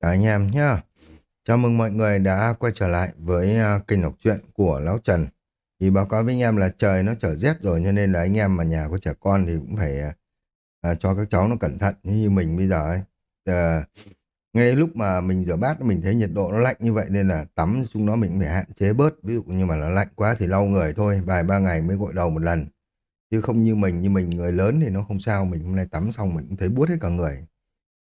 Cả anh em nhá. Chào mừng mọi người đã quay trở lại với à, kênh đọc truyện của Lão Trần. Thì báo cáo với anh em là trời nó trở rét rồi cho nên là anh em mà nhà có trẻ con thì cũng phải à, cho các cháu nó cẩn thận như mình bây giờ ấy. À, ngay lúc mà mình rửa bát mình thấy nhiệt độ nó lạnh như vậy nên là tắm chúng nó mình phải hạn chế bớt. Ví dụ như mà nó lạnh quá thì lau người thôi, vài ba ngày mới gội đầu một lần. Chứ không như mình, như mình người lớn thì nó không sao, mình hôm nay tắm xong mình cũng thấy buốt hết cả người.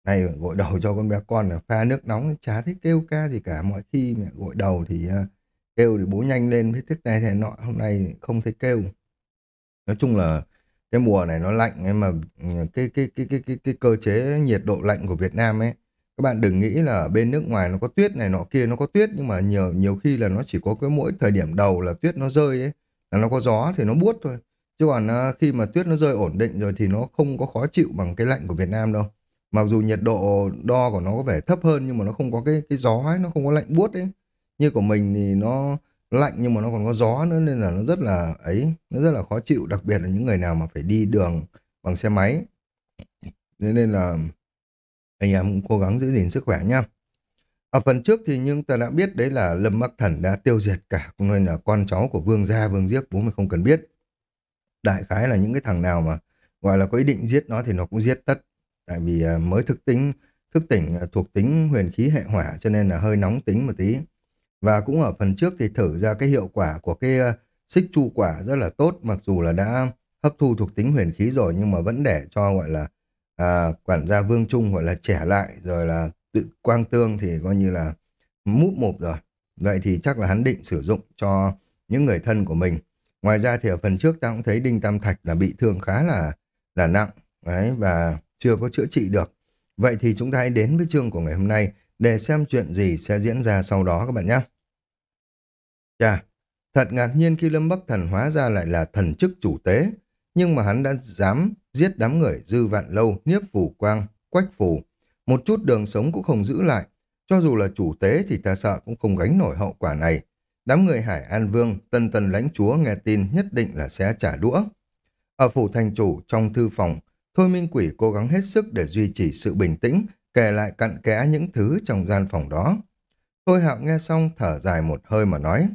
Này gội đầu cho con bé con là pha nước nóng chả thấy kêu ca gì cả. Mọi khi mẹ gội đầu thì uh, kêu thì bố nhanh lên với thức này thế nọ. Hôm nay không thấy kêu. Nói chung là cái mùa này nó lạnh nhưng mà ừ, cái cái cái cái cái cái cơ chế nhiệt độ lạnh của Việt Nam ấy các bạn đừng nghĩ là ở bên nước ngoài nó có tuyết này nọ kia nó có tuyết nhưng mà nhiều nhiều khi là nó chỉ có cái mỗi thời điểm đầu là tuyết nó rơi ấy là nó có gió thì nó buốt thôi. Chứ còn à, khi mà tuyết nó rơi ổn định rồi thì nó không có khó chịu bằng cái lạnh của Việt Nam đâu mặc dù nhiệt độ đo của nó có vẻ thấp hơn nhưng mà nó không có cái cái gió ấy, nó không có lạnh buốt ấy. Như của mình thì nó lạnh nhưng mà nó còn có gió nữa nên là nó rất là ấy nó rất là khó chịu đặc biệt là những người nào mà phải đi đường bằng xe máy. Thế nên là anh em cũng cố gắng giữ gìn sức khỏe nhá. Ở phần trước thì nhưng ta đã biết đấy là Lâm Bắc Thần đã tiêu diệt cả cũng nên là con cháu của Vương Gia Vương diếc bố mình không cần biết. Đại khái là những cái thằng nào mà gọi là có ý định giết nó thì nó cũng giết tất tại vì à, mới thức tính thức tỉnh à, thuộc tính huyền khí hệ hỏa cho nên là hơi nóng tính một tí. Và cũng ở phần trước thì thử ra cái hiệu quả của cái à, xích chu quả rất là tốt mặc dù là đã hấp thu thuộc tính huyền khí rồi nhưng mà vẫn để cho gọi là à, quản gia vương trung gọi là trẻ lại rồi là tự quang tương thì coi như là múp mụp rồi. Vậy thì chắc là hắn định sử dụng cho những người thân của mình. Ngoài ra thì ở phần trước ta cũng thấy đinh tam thạch là bị thương khá là là nặng. Đấy và chưa có chữa trị được. Vậy thì chúng ta hãy đến với chương của ngày hôm nay để xem chuyện gì sẽ diễn ra sau đó các bạn nhé. Chà, thật ngạc nhiên khi Lâm Bắc Thần hóa ra lại là thần chức chủ tế, nhưng mà hắn đã dám giết đám người dư vạn lâu, nhiếp phủ quang, quách phủ. Một chút đường sống cũng không giữ lại, cho dù là chủ tế thì ta sợ cũng không gánh nổi hậu quả này. Đám người Hải An Vương, tân tân lãnh chúa nghe tin nhất định là sẽ trả đũa. Ở phủ thành chủ trong thư phòng, Thôi Minh Quỷ cố gắng hết sức để duy trì sự bình tĩnh, kể lại cặn kẽ những thứ trong gian phòng đó. Thôi Hạo nghe xong thở dài một hơi mà nói.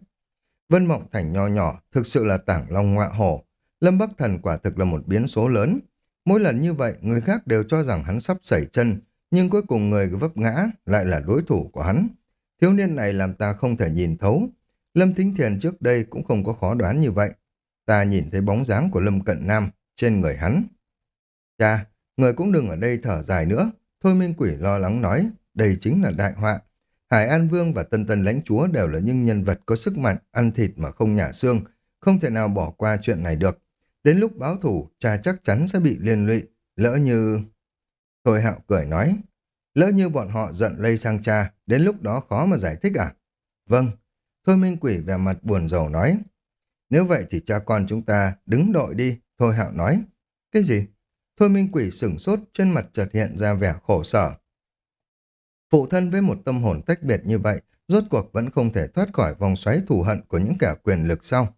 Vân Mộng Thành nho nhỏ thực sự là tảng long ngọa hổ. Lâm Bắc Thần quả thực là một biến số lớn. Mỗi lần như vậy, người khác đều cho rằng hắn sắp sẩy chân, nhưng cuối cùng người vấp ngã lại là đối thủ của hắn. Thiếu niên này làm ta không thể nhìn thấu. Lâm Thính Thiền trước đây cũng không có khó đoán như vậy. Ta nhìn thấy bóng dáng của Lâm Cận Nam trên người hắn. Cha, người cũng đừng ở đây thở dài nữa. Thôi Minh Quỷ lo lắng nói, đây chính là đại họa. Hải An Vương và Tân Tân Lãnh Chúa đều là những nhân vật có sức mạnh, ăn thịt mà không nhả xương, không thể nào bỏ qua chuyện này được. Đến lúc báo thủ, cha chắc chắn sẽ bị liên lụy, lỡ như... Thôi Hạo cười nói, lỡ như bọn họ giận lây sang cha, đến lúc đó khó mà giải thích à? Vâng, Thôi Minh Quỷ vẻ mặt buồn rầu nói, nếu vậy thì cha con chúng ta đứng đội đi, Thôi Hạo nói. Cái gì? Thôi Minh Quỷ sửng sốt, trên mặt chợt hiện ra vẻ khổ sở. Phụ thân với một tâm hồn tách biệt như vậy, rốt cuộc vẫn không thể thoát khỏi vòng xoáy thù hận của những kẻ quyền lực sau.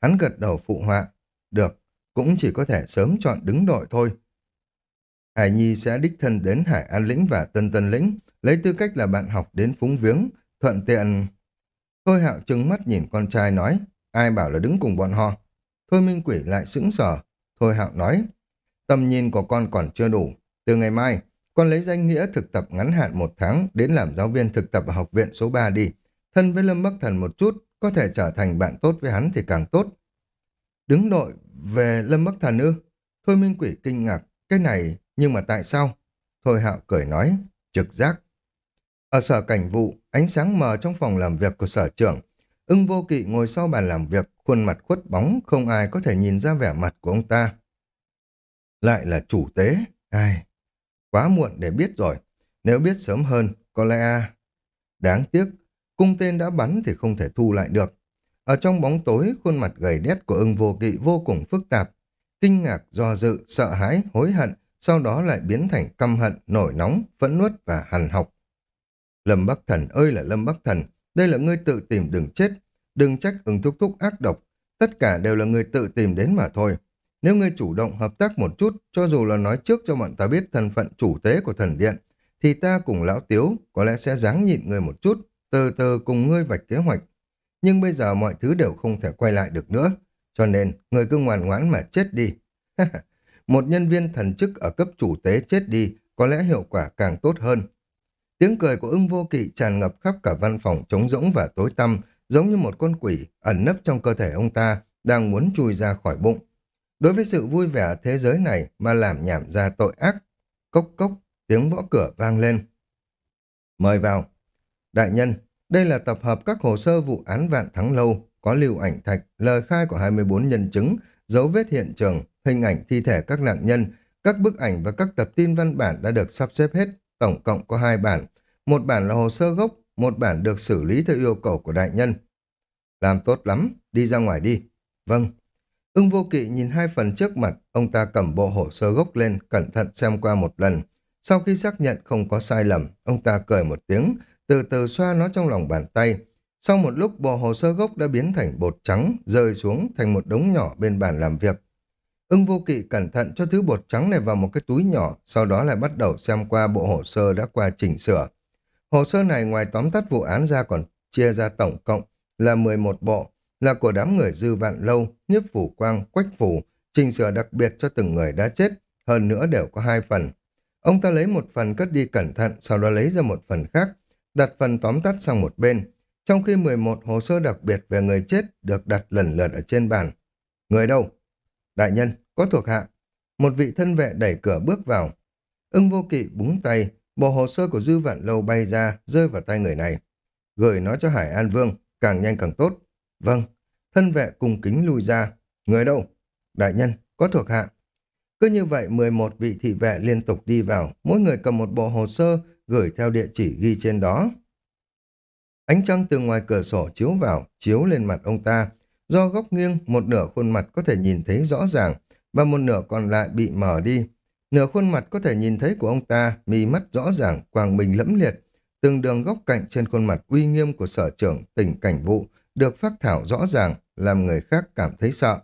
Hắn gật đầu phụ họa. Được, cũng chỉ có thể sớm chọn đứng đội thôi. Hải Nhi sẽ đích thân đến Hải An Lĩnh và Tân Tân Lĩnh, lấy tư cách là bạn học đến phúng viếng, thuận tiện. Thôi hạo trừng mắt nhìn con trai nói, ai bảo là đứng cùng bọn họ. Thôi Minh Quỷ lại sững sờ. Thôi hạo nói, Tầm nhìn của con còn chưa đủ. Từ ngày mai, con lấy danh nghĩa thực tập ngắn hạn một tháng đến làm giáo viên thực tập ở học viện số 3 đi. Thân với Lâm Bắc Thần một chút, có thể trở thành bạn tốt với hắn thì càng tốt. Đứng nội về Lâm Bắc Thần ư? Thôi Minh Quỷ kinh ngạc, cái này, nhưng mà tại sao? Thôi Hạo cười nói, trực giác. Ở sở cảnh vụ, ánh sáng mờ trong phòng làm việc của sở trưởng, ưng vô kỵ ngồi sau bàn làm việc, khuôn mặt khuất bóng, không ai có thể nhìn ra vẻ mặt của ông ta. Lại là chủ tế. Ai? Quá muộn để biết rồi. Nếu biết sớm hơn, có lẽ... À, đáng tiếc, cung tên đã bắn thì không thể thu lại được. Ở trong bóng tối, khuôn mặt gầy đét của ưng vô kỵ vô cùng phức tạp. Kinh ngạc, do dự, sợ hãi, hối hận, sau đó lại biến thành căm hận, nổi nóng, phẫn nuốt và hằn học. Lâm Bắc Thần ơi là Lâm Bắc Thần, đây là ngươi tự tìm đừng chết, đừng trách ưng thúc thúc ác độc, tất cả đều là người tự tìm đến mà thôi. Nếu ngươi chủ động hợp tác một chút, cho dù là nói trước cho bọn ta biết thân phận chủ tế của thần điện, thì ta cùng lão tiếu có lẽ sẽ dáng nhịn người một chút, từ từ cùng ngươi vạch kế hoạch. Nhưng bây giờ mọi thứ đều không thể quay lại được nữa, cho nên người cứ ngoan ngoãn mà chết đi. một nhân viên thần chức ở cấp chủ tế chết đi, có lẽ hiệu quả càng tốt hơn. Tiếng cười của ưng vô kỵ tràn ngập khắp cả văn phòng trống rỗng và tối tăm, giống như một con quỷ ẩn nấp trong cơ thể ông ta, đang muốn chui ra khỏi bụng. Đối với sự vui vẻ thế giới này mà làm nhảm ra tội ác. Cốc cốc, tiếng võ cửa vang lên. Mời vào. Đại nhân, đây là tập hợp các hồ sơ vụ án vạn thắng lâu, có lưu ảnh thạch, lời khai của 24 nhân chứng, dấu vết hiện trường, hình ảnh thi thể các nạn nhân, các bức ảnh và các tập tin văn bản đã được sắp xếp hết, tổng cộng có hai bản. Một bản là hồ sơ gốc, một bản được xử lý theo yêu cầu của đại nhân. Làm tốt lắm, đi ra ngoài đi. Vâng. Ưng vô kỵ nhìn hai phần trước mặt, ông ta cầm bộ hồ sơ gốc lên, cẩn thận xem qua một lần. Sau khi xác nhận không có sai lầm, ông ta cười một tiếng, từ từ xoa nó trong lòng bàn tay. Sau một lúc bộ hồ sơ gốc đã biến thành bột trắng, rơi xuống thành một đống nhỏ bên bàn làm việc. Ưng vô kỵ cẩn thận cho thứ bột trắng này vào một cái túi nhỏ, sau đó lại bắt đầu xem qua bộ hồ sơ đã qua chỉnh sửa. Hồ sơ này ngoài tóm tắt vụ án ra còn chia ra tổng cộng là 11 bộ, là của đám người dư vạn lâu, nhiếp phủ quang, quách phủ, chỉnh sửa đặc biệt cho từng người đã chết, hơn nữa đều có hai phần. Ông ta lấy một phần cất đi cẩn thận, sau đó lấy ra một phần khác, đặt phần tóm tắt sang một bên, trong khi 11 hồ sơ đặc biệt về người chết được đặt lần lượt ở trên bàn. Người đâu? Đại nhân, có thuộc hạ. Một vị thân vệ đẩy cửa bước vào. Ưng vô kỵ búng tay, bộ hồ sơ của Dư Vạn Lâu bay ra, rơi vào tay người này. Gửi nó cho Hải An Vương, càng nhanh càng tốt. Vâng, thân vệ cùng kính lùi ra. Người đâu? Đại nhân, có thuộc hạ. Cứ như vậy 11 vị thị vệ liên tục đi vào, mỗi người cầm một bộ hồ sơ gửi theo địa chỉ ghi trên đó. Ánh trăng từ ngoài cửa sổ chiếu vào, chiếu lên mặt ông ta. Do góc nghiêng, một nửa khuôn mặt có thể nhìn thấy rõ ràng, và một nửa còn lại bị mở đi. Nửa khuôn mặt có thể nhìn thấy của ông ta, mì mắt rõ ràng, quàng mình lẫm liệt. Từng đường góc cạnh trên khuôn mặt uy nghiêm của sở trưởng tỉnh cảnh vụ được phát thảo rõ ràng, làm người khác cảm thấy sợ.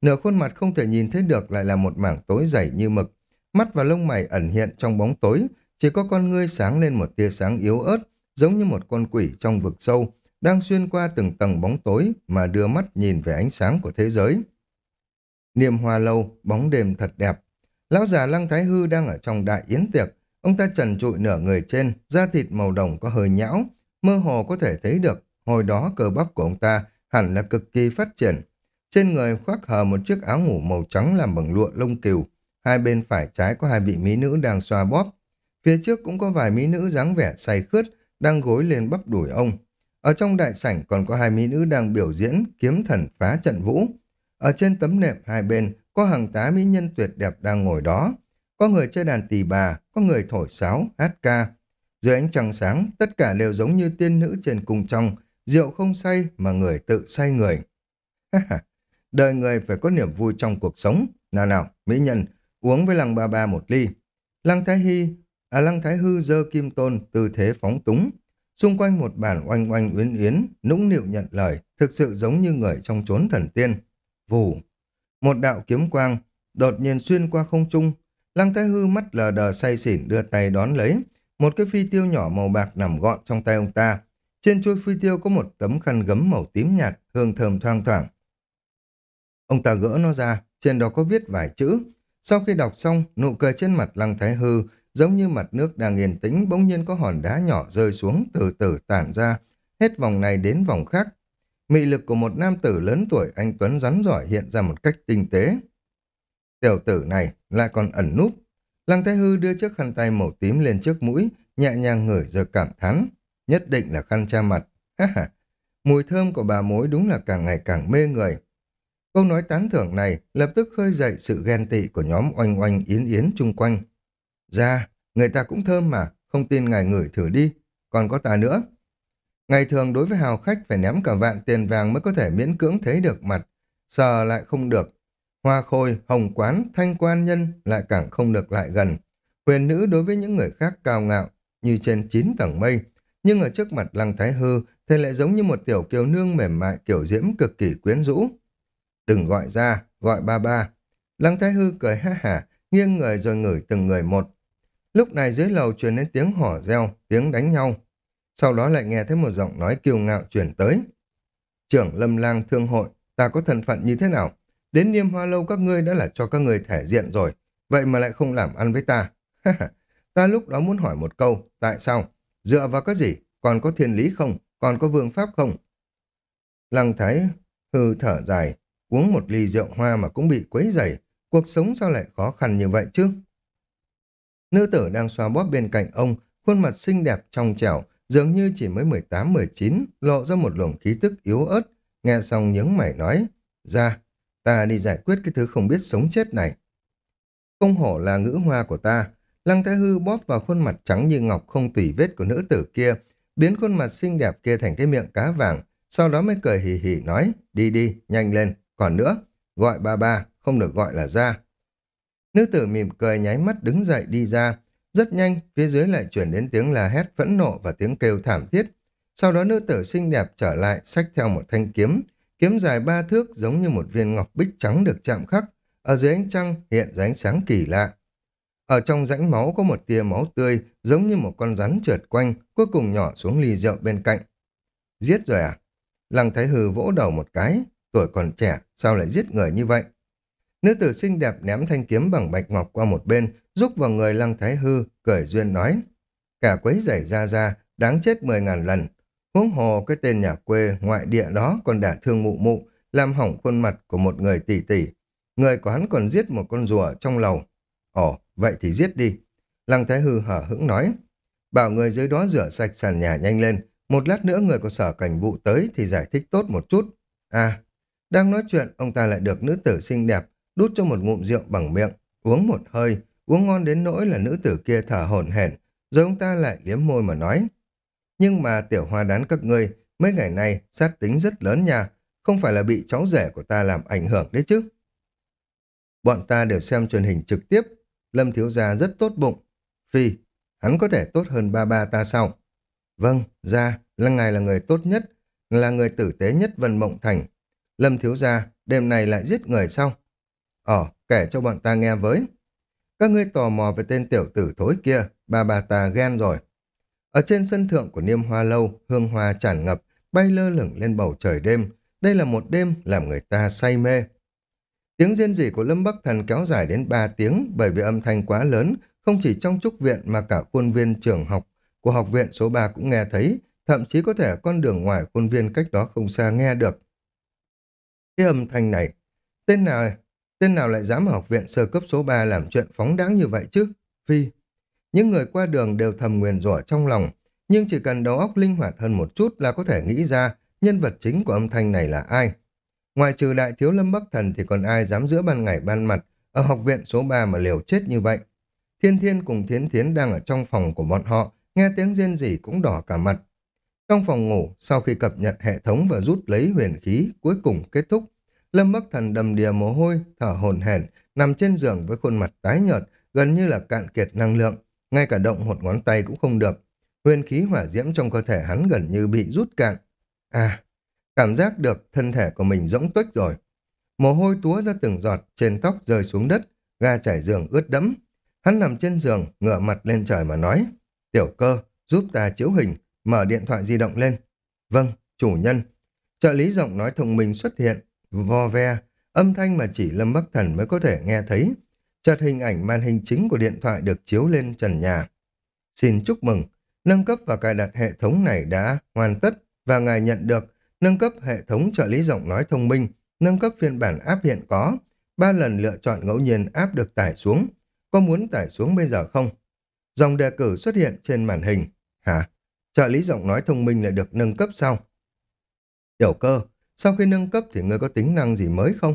Nửa khuôn mặt không thể nhìn thấy được lại là một mảng tối dày như mực. Mắt và lông mày ẩn hiện trong bóng tối, chỉ có con ngươi sáng lên một tia sáng yếu ớt, giống như một con quỷ trong vực sâu, đang xuyên qua từng tầng bóng tối mà đưa mắt nhìn về ánh sáng của thế giới. Niềm hoa lâu, bóng đêm thật đẹp. Lão già Lăng Thái Hư đang ở trong đại yến tiệc. Ông ta trần trụi nửa người trên, da thịt màu đồng có hơi nhão. Mơ hồ có thể thấy được, hồi đó cơ bắp của ông ta hẳn là cực kỳ phát triển. Trên người khoác hờ một chiếc áo ngủ màu trắng làm bằng lụa lông cừu. Hai bên phải trái có hai vị mỹ nữ đang xoa bóp. Phía trước cũng có vài mỹ nữ dáng vẻ say khướt, đang gối lên bắp đùi ông. Ở trong đại sảnh còn có hai mỹ nữ đang biểu diễn kiếm thần phá trận vũ. Ở trên tấm nệm hai bên có hàng tá mỹ nhân tuyệt đẹp đang ngồi đó. Có người chơi đàn tỳ bà, có người thổi sáo, hát ca. Dưới ánh trăng sáng, tất cả đều giống như tiên nữ trên cung trong, rượu không say mà người tự say người. Đời người phải có niềm vui trong cuộc sống. Nào nào, mỹ nhân, uống với lăng ba ba một ly. Lăng Thái Hy, à Lăng Thái Hư dơ kim tôn, tư thế phóng túng. Xung quanh một bản oanh oanh uyến uyến, nũng nịu nhận lời, thực sự giống như người trong chốn thần tiên. Vù, một đạo kiếm quang, đột nhiên xuyên qua không trung. Lăng Thái Hư mắt lờ đờ say xỉn đưa tay đón lấy. Một cái phi tiêu nhỏ màu bạc nằm gọn trong tay ông ta. Trên chuôi phi tiêu có một tấm khăn gấm màu tím nhạt, hương thơm thoang thoảng. Ông ta gỡ nó ra, trên đó có viết vài chữ. Sau khi đọc xong, nụ cười trên mặt Lăng Thái Hư giống như mặt nước đang yên tĩnh bỗng nhiên có hòn đá nhỏ rơi xuống từ từ tản ra, hết vòng này đến vòng khác. Mị lực của một nam tử lớn tuổi anh Tuấn rắn giỏi hiện ra một cách tinh tế. Tiểu tử này lại còn ẩn núp. Lăng Thái Hư đưa chiếc khăn tay màu tím lên trước mũi, nhẹ nhàng ngửi rồi cảm thán. Nhất định là khăn cha mặt. Ha ha. Mùi thơm của bà mối đúng là càng ngày càng mê người. Câu nói tán thưởng này lập tức khơi dậy sự ghen tị của nhóm oanh oanh yến yến chung quanh. Ra, người ta cũng thơm mà, không tin ngài ngửi thử đi, còn có ta nữa. Ngày thường đối với hào khách phải ném cả vạn tiền vàng mới có thể miễn cưỡng thấy được mặt, sờ lại không được. Hoa khôi, hồng quán, thanh quan nhân lại càng không được lại gần. Quyền nữ đối với những người khác cao ngạo, như trên chín tầng mây, nhưng ở trước mặt lăng thái hư thì lại giống như một tiểu kiều nương mềm mại kiểu diễm cực kỳ quyến rũ. Đừng gọi ra, gọi ba ba. Lăng thái hư cười ha hả, nghiêng người rồi ngửi từng người một. Lúc này dưới lầu truyền đến tiếng hỏ reo, tiếng đánh nhau. Sau đó lại nghe thấy một giọng nói kiêu ngạo truyền tới. Trưởng lâm lang thương hội, ta có thân phận như thế nào? Đến niêm hoa lâu các ngươi đã là cho các ngươi thể diện rồi, vậy mà lại không làm ăn với ta. ta lúc đó muốn hỏi một câu, tại sao? Dựa vào cái gì? Còn có thiên lý không? Còn có vương pháp không? Lăng thái hư thở dài, uống một ly rượu hoa mà cũng bị quấy rầy. Cuộc sống sao lại khó khăn như vậy chứ? Nữ tử đang xoa bóp bên cạnh ông, khuôn mặt xinh đẹp trong trẻo, dường như chỉ mới 18-19, lộ ra một luồng khí tức yếu ớt. Nghe xong nhướng mày nói, ra, ta đi giải quyết cái thứ không biết sống chết này. Không hổ là ngữ hoa của ta, Lăng Thái Hư bóp vào khuôn mặt trắng như ngọc không tỉ vết của nữ tử kia, biến khuôn mặt xinh đẹp kia thành cái miệng cá vàng, sau đó mới cười hì hì nói, đi đi, nhanh lên, còn nữa, gọi ba ba, không được gọi là ra. Nữ tử mỉm cười nháy mắt đứng dậy đi ra, rất nhanh, phía dưới lại chuyển đến tiếng là hét phẫn nộ và tiếng kêu thảm thiết. Sau đó nữ tử xinh đẹp trở lại, xách theo một thanh kiếm, kiếm dài ba thước giống như một viên ngọc bích trắng được chạm khắc, ở dưới ánh trăng hiện ra ánh sáng kỳ lạ. Ở trong rãnh máu có một tia máu tươi, giống như một con rắn trượt quanh, cuối cùng nhỏ xuống ly rượu bên cạnh. Giết rồi à? Lăng Thái Hư vỗ đầu một cái, tuổi còn trẻ, sao lại giết người như vậy? Nữ tử xinh đẹp ném thanh kiếm bằng bạch ngọc qua một bên, rúc vào người Lăng Thái Hư, cười duyên nói. Cả quấy rảy ra ra, đáng chết mười ngàn lần. Huống hồ cái tên nhà quê ngoại địa đó còn đả thương mụ mụ, làm hỏng khuôn mặt của một người tỷ tỷ. Người của hắn còn giết một con rùa trong lầu. Ồ, vậy thì giết đi. Lăng Thái Hư hở hững nói. Bảo người dưới đó rửa sạch sàn nhà nhanh lên. Một lát nữa người của sở cảnh vụ tới thì giải thích tốt một chút. À, đang nói chuyện, ông ta lại được nữ tử xinh đẹp đút cho một ngụm rượu bằng miệng, uống một hơi, uống ngon đến nỗi là nữ tử kia thở hổn hển, rồi ông ta lại liếm môi mà nói. Nhưng mà tiểu hoa đán các ngươi, mấy ngày nay sát tính rất lớn nha, không phải là bị cháu rể của ta làm ảnh hưởng đấy chứ. Bọn ta đều xem truyền hình trực tiếp, Lâm Thiếu Gia rất tốt bụng. Phi, hắn có thể tốt hơn ba ba ta sao? Vâng, ra, là ngài là người tốt nhất, là người tử tế nhất Vân Mộng Thành. Lâm Thiếu Gia, đêm này lại giết người sao? Ồ, kể cho bọn ta nghe với. Các ngươi tò mò về tên tiểu tử thối kia, ba bà ta ghen rồi. Ở trên sân thượng của Niêm Hoa Lâu, hương hoa tràn ngập, bay lơ lửng lên bầu trời đêm. Đây là một đêm làm người ta say mê. Tiếng rên rỉ của Lâm Bắc Thần kéo dài đến 3 tiếng bởi vì âm thanh quá lớn, không chỉ trong trúc viện mà cả khuôn viên trường học của học viện số 3 cũng nghe thấy, thậm chí có thể con đường ngoài khuôn viên cách đó không xa nghe được. Cái âm thanh này, tên nào Tên nào lại dám ở học viện sơ cấp số 3 làm chuyện phóng đáng như vậy chứ? Phi. Những người qua đường đều thầm nguyền rủa trong lòng, nhưng chỉ cần đầu óc linh hoạt hơn một chút là có thể nghĩ ra nhân vật chính của âm thanh này là ai. Ngoài trừ đại thiếu lâm bắc thần thì còn ai dám giữa ban ngày ban mặt ở học viện số 3 mà liều chết như vậy. Thiên Thiên cùng Thiến Thiến đang ở trong phòng của bọn họ, nghe tiếng rên rỉ cũng đỏ cả mặt. Trong phòng ngủ, sau khi cập nhật hệ thống và rút lấy huyền khí, cuối cùng kết thúc, Lâm Bắc Thần đầm đìa mồ hôi, thở hổn hển, nằm trên giường với khuôn mặt tái nhợt, gần như là cạn kiệt năng lượng, ngay cả động một ngón tay cũng không được. Huyền khí hỏa diễm trong cơ thể hắn gần như bị rút cạn. À, cảm giác được thân thể của mình rỗng tuếch rồi. Mồ hôi túa ra từng giọt, trên tóc rơi xuống đất, ga trải giường ướt đẫm. Hắn nằm trên giường, ngửa mặt lên trời mà nói, tiểu cơ, giúp ta chiếu hình, mở điện thoại di động lên. Vâng, chủ nhân. Trợ lý giọng nói thông minh xuất hiện, vo ve, âm thanh mà chỉ Lâm Bắc Thần mới có thể nghe thấy. Chợt hình ảnh màn hình chính của điện thoại được chiếu lên trần nhà. Xin chúc mừng, nâng cấp và cài đặt hệ thống này đã hoàn tất và ngài nhận được nâng cấp hệ thống trợ lý giọng nói thông minh, nâng cấp phiên bản áp hiện có, ba lần lựa chọn ngẫu nhiên áp được tải xuống. Có muốn tải xuống bây giờ không? Dòng đề cử xuất hiện trên màn hình. Hả? Trợ lý giọng nói thông minh lại được nâng cấp sau. Tiểu cơ, sau khi nâng cấp thì ngươi có tính năng gì mới không?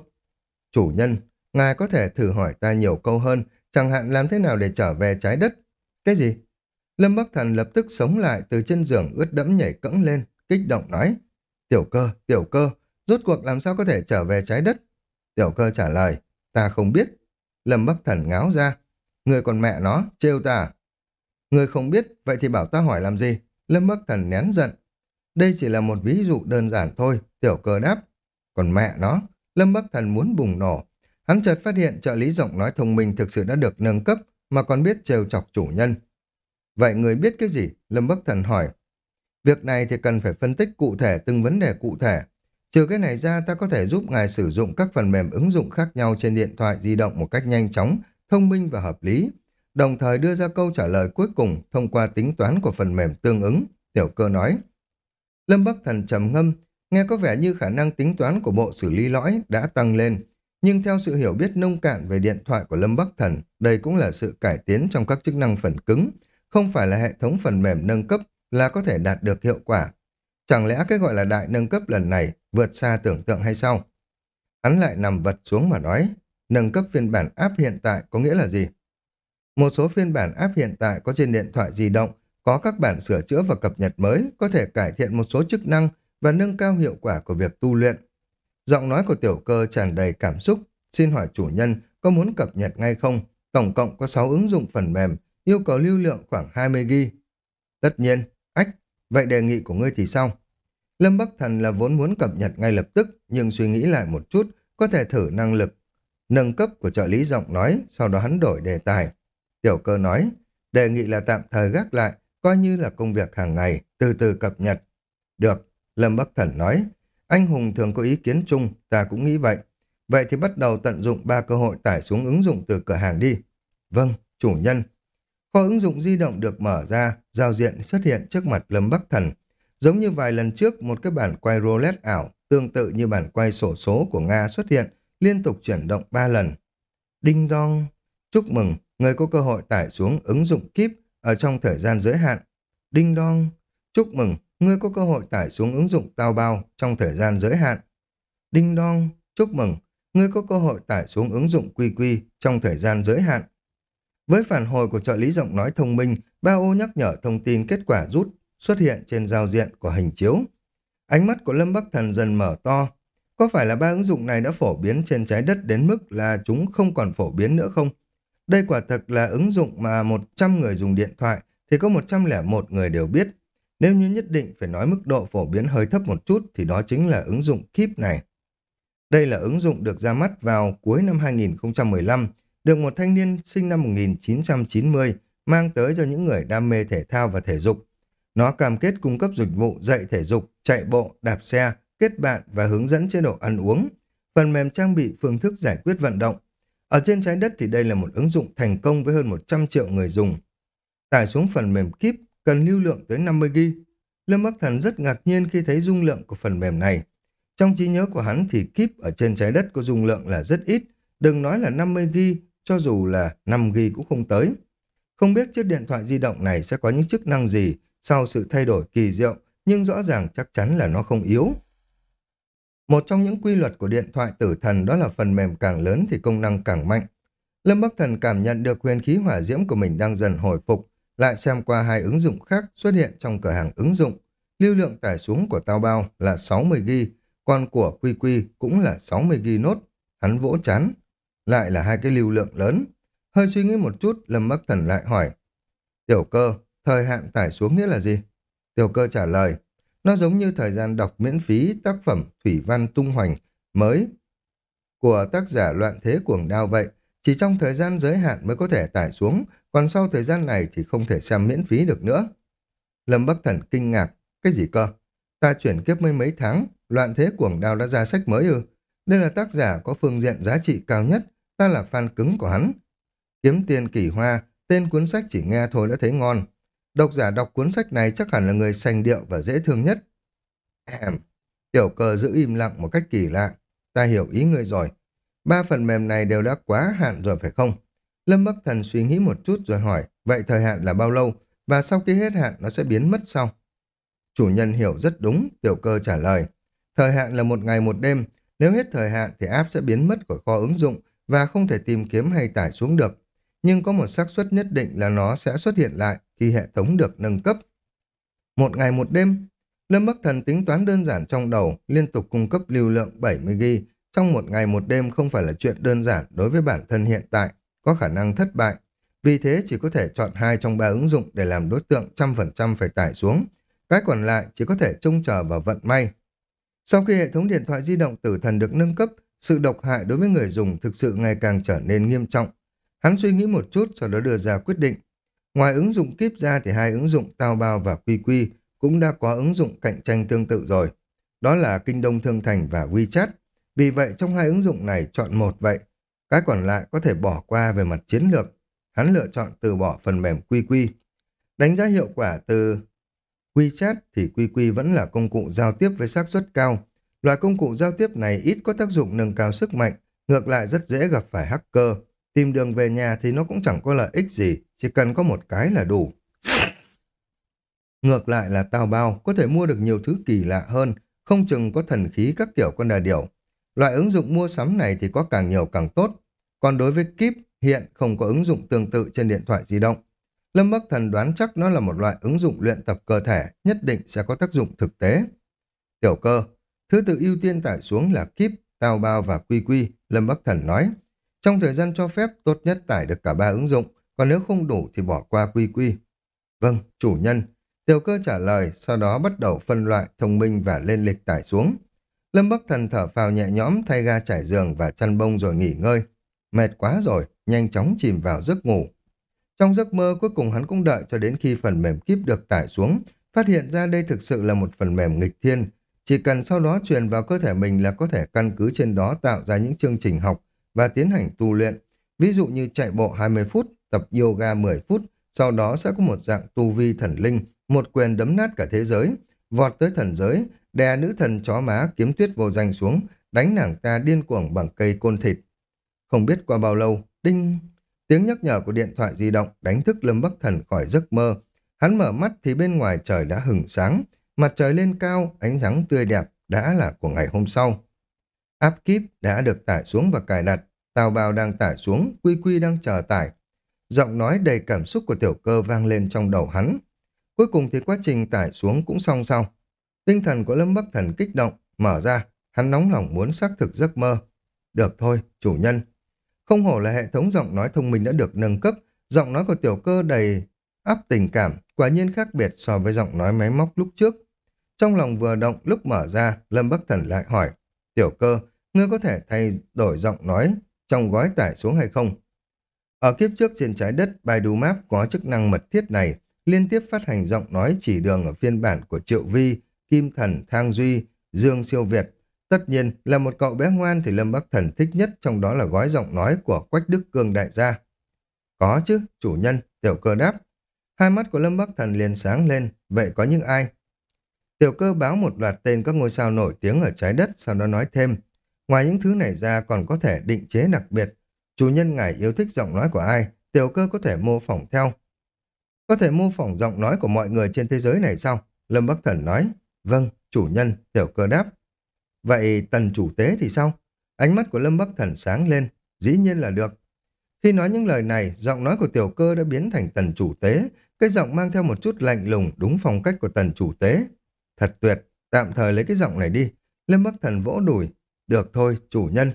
Chủ nhân, ngài có thể thử hỏi ta nhiều câu hơn, chẳng hạn làm thế nào để trở về trái đất. Cái gì? Lâm Bắc Thần lập tức sống lại từ chân giường ướt đẫm nhảy cẫng lên, kích động nói. Tiểu cơ, tiểu cơ, rốt cuộc làm sao có thể trở về trái đất? Tiểu cơ trả lời, ta không biết. Lâm Bắc Thần ngáo ra, người còn mẹ nó, trêu ta? Người không biết, vậy thì bảo ta hỏi làm gì? Lâm Bắc Thần nén giận. Đây chỉ là một ví dụ đơn giản thôi, Tiểu cơ đáp. Còn mẹ nó, Lâm Bắc Thần muốn bùng nổ. Hắn chợt phát hiện trợ lý giọng nói thông minh thực sự đã được nâng cấp, mà còn biết trêu chọc chủ nhân. Vậy người biết cái gì? Lâm Bắc Thần hỏi. Việc này thì cần phải phân tích cụ thể từng vấn đề cụ thể. Trừ cái này ra, ta có thể giúp ngài sử dụng các phần mềm ứng dụng khác nhau trên điện thoại di động một cách nhanh chóng, thông minh và hợp lý, đồng thời đưa ra câu trả lời cuối cùng thông qua tính toán của phần mềm tương ứng, tiểu cơ nói. Lâm Bắc Thần trầm ngâm, nghe có vẻ như khả năng tính toán của bộ xử lý lõi đã tăng lên, nhưng theo sự hiểu biết nông cạn về điện thoại của Lâm Bắc Thần, đây cũng là sự cải tiến trong các chức năng phần cứng, không phải là hệ thống phần mềm nâng cấp là có thể đạt được hiệu quả. Chẳng lẽ cái gọi là đại nâng cấp lần này vượt xa tưởng tượng hay sao? Hắn lại nằm vật xuống mà nói, nâng cấp phiên bản app hiện tại có nghĩa là gì? Một số phiên bản app hiện tại có trên điện thoại di động có các bản sửa chữa và cập nhật mới có thể cải thiện một số chức năng và nâng cao hiệu quả của việc tu luyện. Giọng nói của tiểu cơ tràn đầy cảm xúc, xin hỏi chủ nhân có muốn cập nhật ngay không? Tổng cộng có 6 ứng dụng phần mềm, yêu cầu lưu lượng khoảng 20 GB. Tất nhiên, vậy đề nghị của ngươi thì sao? Lâm Bắc Thần là vốn muốn cập nhật ngay lập tức, nhưng suy nghĩ lại một chút, có thể thử năng lực. Nâng cấp của trợ lý giọng nói, sau đó hắn đổi đề tài. Tiểu cơ nói, đề nghị là tạm thời gác lại, coi như là công việc hàng ngày, từ từ cập nhật. Được, Lâm Bắc Thần nói, anh Hùng thường có ý kiến chung, ta cũng nghĩ vậy. Vậy thì bắt đầu tận dụng ba cơ hội tải xuống ứng dụng từ cửa hàng đi. Vâng, chủ nhân. Kho ứng dụng di động được mở ra, giao diện xuất hiện trước mặt Lâm Bắc Thần. Giống như vài lần trước, một cái bản quay roulette ảo, tương tự như bản quay sổ số của Nga xuất hiện, liên tục chuyển động ba lần. Đinh dong chúc mừng, người có cơ hội tải xuống ứng dụng kip ở trong thời gian giới hạn. Đinh dong chúc mừng, người có cơ hội tải xuống ứng dụng Tao Bao trong thời gian giới hạn. Đinh dong chúc mừng, người có cơ hội tải xuống ứng dụng Quy Quy trong thời gian giới hạn. Với phản hồi của trợ lý giọng nói thông minh, ba ô nhắc nhở thông tin kết quả rút xuất hiện trên giao diện của hình chiếu. Ánh mắt của Lâm Bắc Thần dần mở to. Có phải là ba ứng dụng này đã phổ biến trên trái đất đến mức là chúng không còn phổ biến nữa không? Đây quả thật là ứng dụng mà 100 người dùng điện thoại thì có 101 người đều biết. Nếu như nhất định phải nói mức độ phổ biến hơi thấp một chút thì đó chính là ứng dụng Keep này. Đây là ứng dụng được ra mắt vào cuối năm 2015, được một thanh niên sinh năm 1990 mang tới cho những người đam mê thể thao và thể dục. Nó cam kết cung cấp dịch vụ dạy thể dục, chạy bộ, đạp xe, kết bạn và hướng dẫn chế độ ăn uống. Phần mềm trang bị phương thức giải quyết vận động. Ở trên trái đất thì đây là một ứng dụng thành công với hơn 100 triệu người dùng. Tải xuống phần mềm Keep cần lưu lượng tới 50 GB. Lâm Bắc Thần rất ngạc nhiên khi thấy dung lượng của phần mềm này. Trong trí nhớ của hắn thì Keep ở trên trái đất có dung lượng là rất ít, đừng nói là 50 GB, cho dù là 5 g cũng không tới. Không biết chiếc điện thoại di động này sẽ có những chức năng gì sau sự thay đổi kỳ diệu, nhưng rõ ràng chắc chắn là nó không yếu. Một trong những quy luật của điện thoại tử thần đó là phần mềm càng lớn thì công năng càng mạnh. Lâm Bắc Thần cảm nhận được huyền khí hỏa diễm của mình đang dần hồi phục, lại xem qua hai ứng dụng khác xuất hiện trong cửa hàng ứng dụng. Lưu lượng tải xuống của Tao Bao là 60 g còn của Quy Quy cũng là 60 g nốt. Hắn vỗ chán. Lại là hai cái lưu lượng lớn. Hơi suy nghĩ một chút, Lâm Bắc Thần lại hỏi. Tiểu cơ, thời hạn tải xuống nghĩa là gì? Tiểu cơ trả lời. Nó giống như thời gian đọc miễn phí tác phẩm Thủy Văn Tung Hoành mới của tác giả Loạn Thế Cuồng Đao vậy. Chỉ trong thời gian giới hạn mới có thể tải xuống, còn sau thời gian này thì không thể xem miễn phí được nữa. Lâm Bắc Thần kinh ngạc. Cái gì cơ? Ta chuyển kiếp mấy mấy tháng, Loạn Thế Cuồng Đao đã ra sách mới ư? Đây là tác giả có phương diện giá trị cao nhất, ta là fan cứng của hắn. Kiếm tiền kỳ hoa, tên cuốn sách chỉ nghe thôi đã thấy ngon. Độc giả đọc cuốn sách này chắc hẳn là người sành điệu và dễ thương nhất. Em, tiểu cờ giữ im lặng một cách kỳ lạ. Ta hiểu ý người rồi. Ba phần mềm này đều đã quá hạn rồi phải không? Lâm Bắc Thần suy nghĩ một chút rồi hỏi, vậy thời hạn là bao lâu? Và sau khi hết hạn nó sẽ biến mất sau? Chủ nhân hiểu rất đúng, tiểu cơ trả lời. Thời hạn là một ngày một đêm, nếu hết thời hạn thì app sẽ biến mất khỏi kho ứng dụng và không thể tìm kiếm hay tải xuống được. Nhưng có một xác suất nhất định là nó sẽ xuất hiện lại khi hệ thống được nâng cấp. Một ngày một đêm, Lâm Bắc Thần tính toán đơn giản trong đầu, liên tục cung cấp lưu lượng 70GB trong một ngày một đêm không phải là chuyện đơn giản đối với bản thân hiện tại, có khả năng thất bại. Vì thế chỉ có thể chọn hai trong ba ứng dụng để làm đối tượng trăm phần trăm phải tải xuống. Cái còn lại chỉ có thể trông chờ vào vận may. Sau khi hệ thống điện thoại di động tử thần được nâng cấp, sự độc hại đối với người dùng thực sự ngày càng trở nên nghiêm trọng. Hắn suy nghĩ một chút, sau đó đưa ra quyết định. Ngoài ứng dụng kíp ra thì hai ứng dụng Tao Bao và Quy Quy cũng đã có ứng dụng cạnh tranh tương tự rồi. Đó là Kinh Đông Thương Thành và WeChat. Vì vậy, trong hai ứng dụng này chọn một vậy. Cái còn lại có thể bỏ qua về mặt chiến lược. Hắn lựa chọn từ bỏ phần mềm Quy Quy. Đánh giá hiệu quả từ WeChat thì Quy Quy vẫn là công cụ giao tiếp với xác suất cao. Loại công cụ giao tiếp này ít có tác dụng nâng cao sức mạnh, ngược lại rất dễ gặp phải hacker. Tìm đường về nhà thì nó cũng chẳng có lợi ích gì, chỉ cần có một cái là đủ. Ngược lại là tao bao, có thể mua được nhiều thứ kỳ lạ hơn, không chừng có thần khí các kiểu con đà điểu. Loại ứng dụng mua sắm này thì có càng nhiều càng tốt. Còn đối với Keep, hiện không có ứng dụng tương tự trên điện thoại di động. Lâm Bắc Thần đoán chắc nó là một loại ứng dụng luyện tập cơ thể, nhất định sẽ có tác dụng thực tế. Tiểu cơ, thứ tự ưu tiên tải xuống là Keep, Tao Bao và Quy Quy, Lâm Bắc Thần nói. Trong thời gian cho phép, tốt nhất tải được cả ba ứng dụng, còn nếu không đủ thì bỏ qua Quy Quy. Vâng, chủ nhân. Tiểu cơ trả lời, sau đó bắt đầu phân loại, thông minh và lên lịch tải xuống. Lâm Bắc Thần thở phào nhẹ nhõm thay ga trải giường và chăn bông rồi nghỉ ngơi. Mệt quá rồi, nhanh chóng chìm vào giấc ngủ. Trong giấc mơ cuối cùng hắn cũng đợi cho đến khi phần mềm kíp được tải xuống, phát hiện ra đây thực sự là một phần mềm nghịch thiên. Chỉ cần sau đó truyền vào cơ thể mình là có thể căn cứ trên đó tạo ra những chương trình học và tiến hành tu luyện. Ví dụ như chạy bộ 20 phút, tập yoga 10 phút, sau đó sẽ có một dạng tu vi thần linh, một quyền đấm nát cả thế giới, vọt tới thần giới, đè nữ thần chó má kiếm tuyết vô danh xuống, đánh nàng ta điên cuồng bằng cây côn thịt. Không biết qua bao lâu, đinh... Tiếng nhắc nhở của điện thoại di động đánh thức Lâm Bắc Thần khỏi giấc mơ. Hắn mở mắt thì bên ngoài trời đã hừng sáng, mặt trời lên cao, ánh nắng tươi đẹp đã là của ngày hôm sau. Áp kíp đã được tải xuống và cài đặt, tàu Bào đang tải xuống, Quy Quy đang chờ tải. Giọng nói đầy cảm xúc của tiểu cơ vang lên trong đầu hắn. Cuối cùng thì quá trình tải xuống cũng xong xong. Tinh thần của Lâm Bắc Thần kích động, mở ra, hắn nóng lòng muốn xác thực giấc mơ. Được thôi, chủ nhân. Không hổ là hệ thống giọng nói thông minh đã được nâng cấp, giọng nói của tiểu cơ đầy áp tình cảm, quả nhiên khác biệt so với giọng nói máy móc lúc trước. Trong lòng vừa động lúc mở ra, Lâm Bắc Thần lại hỏi, tiểu cơ, ngươi có thể thay đổi giọng nói trong gói tải xuống hay không? Ở kiếp trước trên trái đất, Baidu Map có chức năng mật thiết này, liên tiếp phát hành giọng nói chỉ đường ở phiên bản của Triệu Vi, Kim Thần, Thang Duy, Dương Siêu Việt. Tất nhiên là một cậu bé ngoan thì Lâm Bắc Thần thích nhất trong đó là gói giọng nói của Quách Đức Cương đại gia. Có chứ, chủ nhân, tiểu cơ đáp. Hai mắt của Lâm Bắc Thần liền sáng lên, vậy có những ai? Tiểu cơ báo một loạt tên các ngôi sao nổi tiếng ở trái đất, sau đó nói thêm. Ngoài những thứ này ra còn có thể định chế đặc biệt. Chủ nhân ngài yêu thích giọng nói của ai, tiểu cơ có thể mô phỏng theo. Có thể mô phỏng giọng nói của mọi người trên thế giới này sao? Lâm Bắc Thần nói. Vâng, chủ nhân, tiểu cơ đáp. Vậy tần chủ tế thì sao? Ánh mắt của Lâm Bắc Thần sáng lên, dĩ nhiên là được. Khi nói những lời này, giọng nói của tiểu cơ đã biến thành tần chủ tế, cái giọng mang theo một chút lạnh lùng đúng phong cách của tần chủ tế. Thật tuyệt, tạm thời lấy cái giọng này đi. Lâm Bắc Thần vỗ đùi. Được thôi, chủ nhân.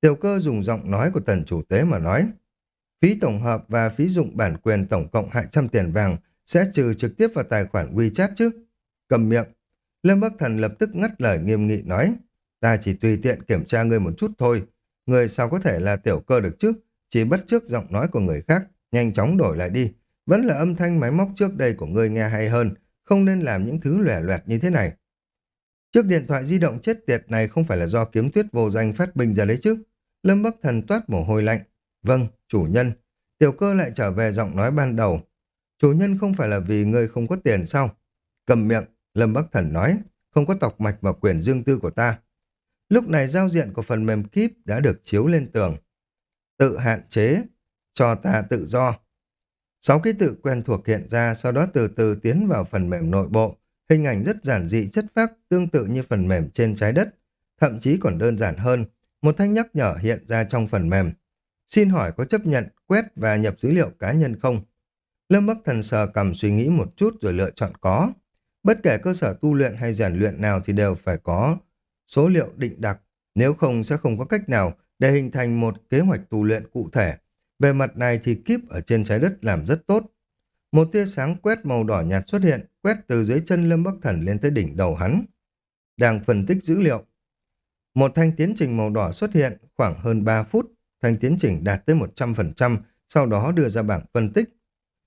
Tiểu cơ dùng giọng nói của tần chủ tế mà nói. Phí tổng hợp và phí dụng bản quyền tổng cộng 200 tiền vàng sẽ trừ trực tiếp vào tài khoản WeChat chứ. Cầm miệng. Lâm Bắc Thần lập tức ngắt lời nghiêm nghị nói. Ta chỉ tùy tiện kiểm tra ngươi một chút thôi. ngươi sao có thể là tiểu cơ được chứ? Chỉ bắt trước giọng nói của người khác. Nhanh chóng đổi lại đi. Vẫn là âm thanh máy móc trước đây của ngươi nghe hay hơn. Không nên làm những thứ lẻ loẹt như thế này. Chiếc điện thoại di động chết tiệt này không phải là do kiếm tuyết vô danh phát minh ra đấy chứ. Lâm Bắc Thần toát mồ hôi lạnh. Vâng, chủ nhân. Tiểu cơ lại trở về giọng nói ban đầu. Chủ nhân không phải là vì ngươi không có tiền sao? Cầm miệng, Lâm Bắc Thần nói, không có tọc mạch vào quyền dương tư của ta. Lúc này giao diện của phần mềm Keep đã được chiếu lên tường. Tự hạn chế, cho ta tự do. Sáu ký tự quen thuộc hiện ra, sau đó từ từ tiến vào phần mềm nội bộ. Hình ảnh rất giản dị chất phác, tương tự như phần mềm trên trái đất. Thậm chí còn đơn giản hơn, một thanh nhắc nhở hiện ra trong phần mềm. Xin hỏi có chấp nhận, quét và nhập dữ liệu cá nhân không? Lâm Bắc Thần sờ cầm suy nghĩ một chút rồi lựa chọn có. Bất kể cơ sở tu luyện hay rèn luyện nào thì đều phải có số liệu định đặc, nếu không sẽ không có cách nào để hình thành một kế hoạch tu luyện cụ thể. Về mặt này thì kíp ở trên trái đất làm rất tốt. Một tia sáng quét màu đỏ nhạt xuất hiện, quét từ dưới chân Lâm Bắc Thần lên tới đỉnh đầu hắn. Đang phân tích dữ liệu. Một thanh tiến trình màu đỏ xuất hiện khoảng hơn 3 phút, thanh tiến trình đạt tới 100%, sau đó đưa ra bảng phân tích.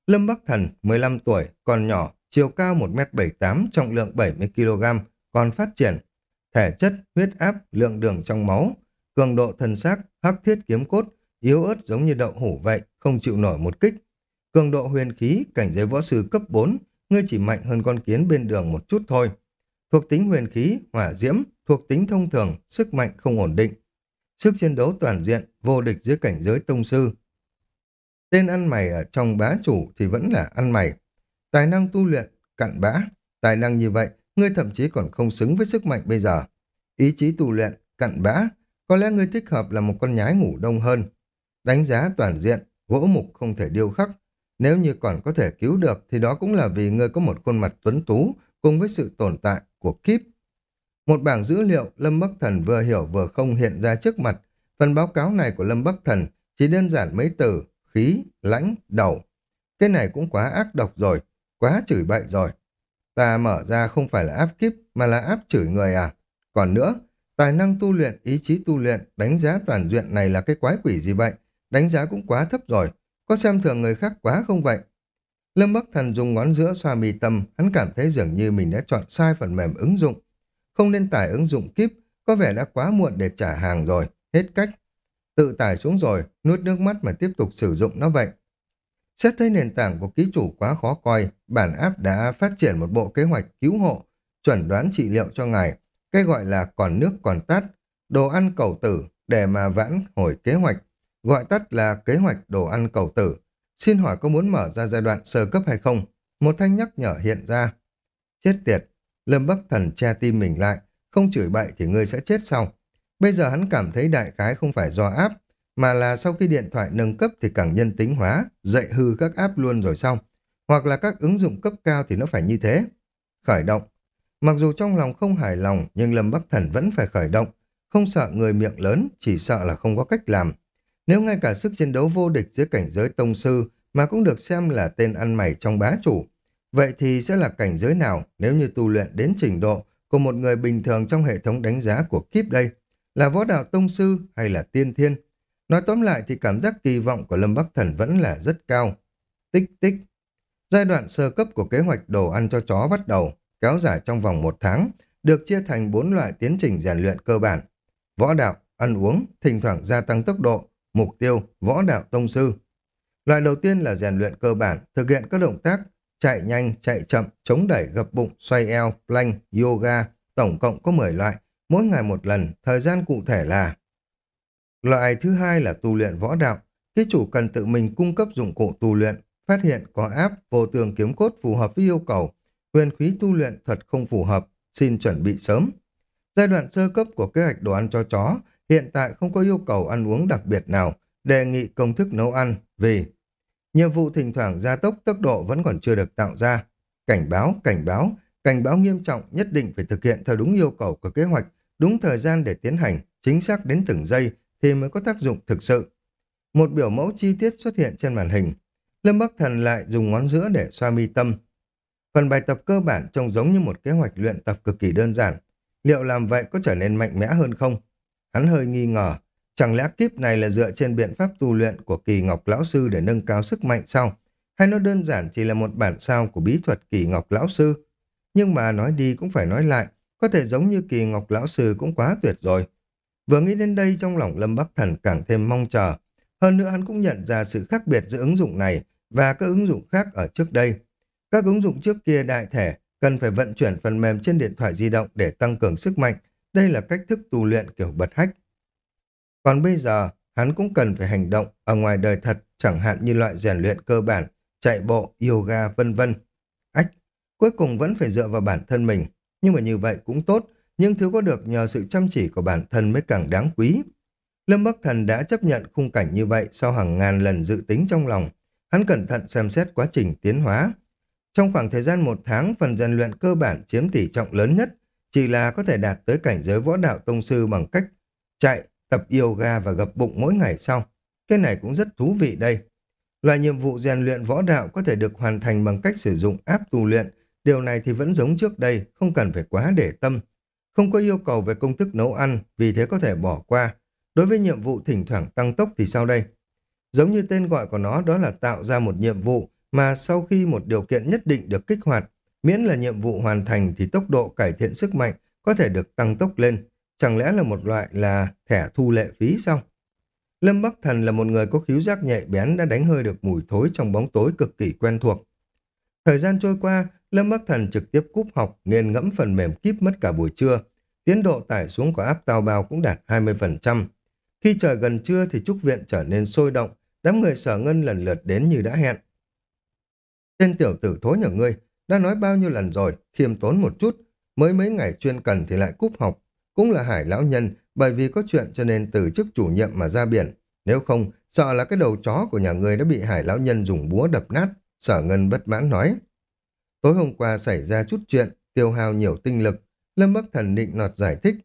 Lâm Bắc Thần, 15 tuổi, còn nhỏ, chiều cao 1m78, trọng lượng 70kg, còn phát triển. Thể chất, huyết áp, lượng đường trong máu, cường độ thần xác, hắc thiết kiếm cốt, yếu ớt giống như đậu hủ vậy, không chịu nổi một kích. Cường độ huyền khí, cảnh giới võ sư cấp 4, ngươi chỉ mạnh hơn con kiến bên đường một chút thôi. Thuộc tính huyền khí, hỏa diễm, thuộc tính thông thường, sức mạnh không ổn định. Sức chiến đấu toàn diện, vô địch dưới cảnh giới tông sư. Tên ăn mày ở trong bá chủ thì vẫn là ăn mày. Tài năng tu luyện, cặn bã. Tài năng như vậy, ngươi thậm chí còn không xứng với sức mạnh bây giờ. Ý chí tu luyện, cặn bã. Có lẽ ngươi thích hợp là một con nhái ngủ đông hơn. Đánh giá toàn diện, gỗ mục không thể điêu khắc. Nếu như còn có thể cứu được thì đó cũng là vì ngươi có một khuôn mặt tuấn tú cùng với sự tồn tại của kíp. Một bảng dữ liệu Lâm Bắc Thần vừa hiểu vừa không hiện ra trước mặt. Phần báo cáo này của Lâm Bắc Thần chỉ đơn giản mấy từ khí, lãnh, đầu. Cái này cũng quá ác độc rồi, quá chửi bậy rồi. Ta mở ra không phải là áp kíp mà là áp chửi người à. Còn nữa, tài năng tu luyện, ý chí tu luyện, đánh giá toàn diện này là cái quái quỷ gì vậy? Đánh giá cũng quá thấp rồi, có xem thường người khác quá không vậy? Lâm Bắc Thần dùng ngón giữa xoa mi tâm, hắn cảm thấy dường như mình đã chọn sai phần mềm ứng dụng. Không nên tải ứng dụng kíp, có vẻ đã quá muộn để trả hàng rồi, hết cách. Tự tải xuống rồi, nuốt nước mắt mà tiếp tục sử dụng nó vậy. Xét thấy nền tảng của ký chủ quá khó coi, bản app đã phát triển một bộ kế hoạch cứu hộ, chuẩn đoán trị liệu cho ngài, cái gọi là còn nước còn tát, đồ ăn cầu tử để mà vãn hồi kế hoạch, gọi tắt là kế hoạch đồ ăn cầu tử. Xin hỏi có muốn mở ra giai đoạn sơ cấp hay không? Một thanh nhắc nhở hiện ra. Chết tiệt, Lâm Bắc Thần che tim mình lại, không chửi bậy thì ngươi sẽ chết sau. Bây giờ hắn cảm thấy đại khái không phải do áp, mà là sau khi điện thoại nâng cấp thì càng nhân tính hóa, dạy hư các app luôn rồi xong. Hoặc là các ứng dụng cấp cao thì nó phải như thế. Khởi động. Mặc dù trong lòng không hài lòng, nhưng Lâm Bắc Thần vẫn phải khởi động. Không sợ người miệng lớn, chỉ sợ là không có cách làm. Nếu ngay cả sức chiến đấu vô địch giữa cảnh giới tông sư mà cũng được xem là tên ăn mày trong bá chủ, vậy thì sẽ là cảnh giới nào nếu như tu luyện đến trình độ của một người bình thường trong hệ thống đánh giá của kiếp đây? Là võ đạo tông sư hay là tiên thiên? Nói tóm lại thì cảm giác kỳ vọng của Lâm Bắc Thần vẫn là rất cao. Tích tích. Giai đoạn sơ cấp của kế hoạch đồ ăn cho chó bắt đầu, kéo dài trong vòng một tháng, được chia thành bốn loại tiến trình rèn luyện cơ bản. Võ đạo, ăn uống, thỉnh thoảng gia tăng tốc độ, mục tiêu, võ đạo tông sư. Loại đầu tiên là rèn luyện cơ bản, thực hiện các động tác chạy nhanh, chạy chậm, chống đẩy, gập bụng, xoay eo, plank, yoga, tổng cộng có 10 loại, mỗi ngày một lần, thời gian cụ thể là Loại thứ hai là tu luyện võ đạo. Ký chủ cần tự mình cung cấp dụng cụ tu luyện, phát hiện có áp vô tường kiếm cốt phù hợp với yêu cầu, huyền khí tu luyện thuật không phù hợp, xin chuẩn bị sớm. Giai đoạn sơ cấp của kế hoạch đồ ăn cho chó hiện tại không có yêu cầu ăn uống đặc biệt nào, đề nghị công thức nấu ăn vì nhiệm vụ thỉnh thoảng gia tốc tốc độ vẫn còn chưa được tạo ra. Cảnh báo, cảnh báo, cảnh báo nghiêm trọng nhất định phải thực hiện theo đúng yêu cầu của kế hoạch, đúng thời gian để tiến hành, chính xác đến từng giây, thì mới có tác dụng thực sự. Một biểu mẫu chi tiết xuất hiện trên màn hình. Lâm Bắc Thần lại dùng ngón giữa để xoa mi tâm. Phần bài tập cơ bản trông giống như một kế hoạch luyện tập cực kỳ đơn giản. Liệu làm vậy có trở nên mạnh mẽ hơn không? Hắn hơi nghi ngờ. Chẳng lẽ kiếp này là dựa trên biện pháp tu luyện của kỳ ngọc lão sư để nâng cao sức mạnh sao? Hay nó đơn giản chỉ là một bản sao của bí thuật kỳ ngọc lão sư? Nhưng mà nói đi cũng phải nói lại, có thể giống như kỳ ngọc lão sư cũng quá tuyệt rồi. Vừa nghĩ đến đây trong lòng Lâm Bắc Thần càng thêm mong chờ. Hơn nữa hắn cũng nhận ra sự khác biệt giữa ứng dụng này và các ứng dụng khác ở trước đây. Các ứng dụng trước kia đại thể cần phải vận chuyển phần mềm trên điện thoại di động để tăng cường sức mạnh. Đây là cách thức tu luyện kiểu bật hách. Còn bây giờ, hắn cũng cần phải hành động ở ngoài đời thật, chẳng hạn như loại rèn luyện cơ bản, chạy bộ, yoga, vân vân. Ách, cuối cùng vẫn phải dựa vào bản thân mình. Nhưng mà như vậy cũng tốt, nhưng thứ có được nhờ sự chăm chỉ của bản thân mới càng đáng quý. Lâm Bắc Thần đã chấp nhận khung cảnh như vậy sau hàng ngàn lần dự tính trong lòng. Hắn cẩn thận xem xét quá trình tiến hóa. Trong khoảng thời gian một tháng, phần rèn luyện cơ bản chiếm tỷ trọng lớn nhất, chỉ là có thể đạt tới cảnh giới võ đạo tông sư bằng cách chạy, tập yoga và gập bụng mỗi ngày sau. Cái này cũng rất thú vị đây. Loại nhiệm vụ rèn luyện võ đạo có thể được hoàn thành bằng cách sử dụng áp tu luyện. Điều này thì vẫn giống trước đây, không cần phải quá để tâm. Không có yêu cầu về công thức nấu ăn, vì thế có thể bỏ qua. Đối với nhiệm vụ thỉnh thoảng tăng tốc thì sau đây? Giống như tên gọi của nó đó là tạo ra một nhiệm vụ mà sau khi một điều kiện nhất định được kích hoạt, miễn là nhiệm vụ hoàn thành thì tốc độ cải thiện sức mạnh có thể được tăng tốc lên. Chẳng lẽ là một loại là thẻ thu lệ phí sao? Lâm Bắc Thần là một người có khíu giác nhạy bén đã đánh hơi được mùi thối trong bóng tối cực kỳ quen thuộc. Thời gian trôi qua, Lâm Bắc Thần trực tiếp cúp học, nghiền ngẫm phần mềm kíp mất cả buổi trưa. Tiến độ tải xuống của áp tao bao cũng đạt 20%. Khi trời gần trưa thì trúc viện trở nên sôi động, đám người sở ngân lần lượt đến như đã hẹn. Tên tiểu tử thối nhà ngươi, đã nói bao nhiêu lần rồi, khiêm tốn một chút, mới mấy ngày chuyên cần thì lại cúp học. Cũng là hải lão nhân, bởi vì có chuyện cho nên từ chức chủ nhiệm mà ra biển. Nếu không, sợ là cái đầu chó của nhà người đã bị hải lão nhân dùng búa đập nát, sở ngân bất mãn nói. Tối hôm qua xảy ra chút chuyện, tiêu hao nhiều tinh lực, Lâm Bắc Thần định nọt giải thích.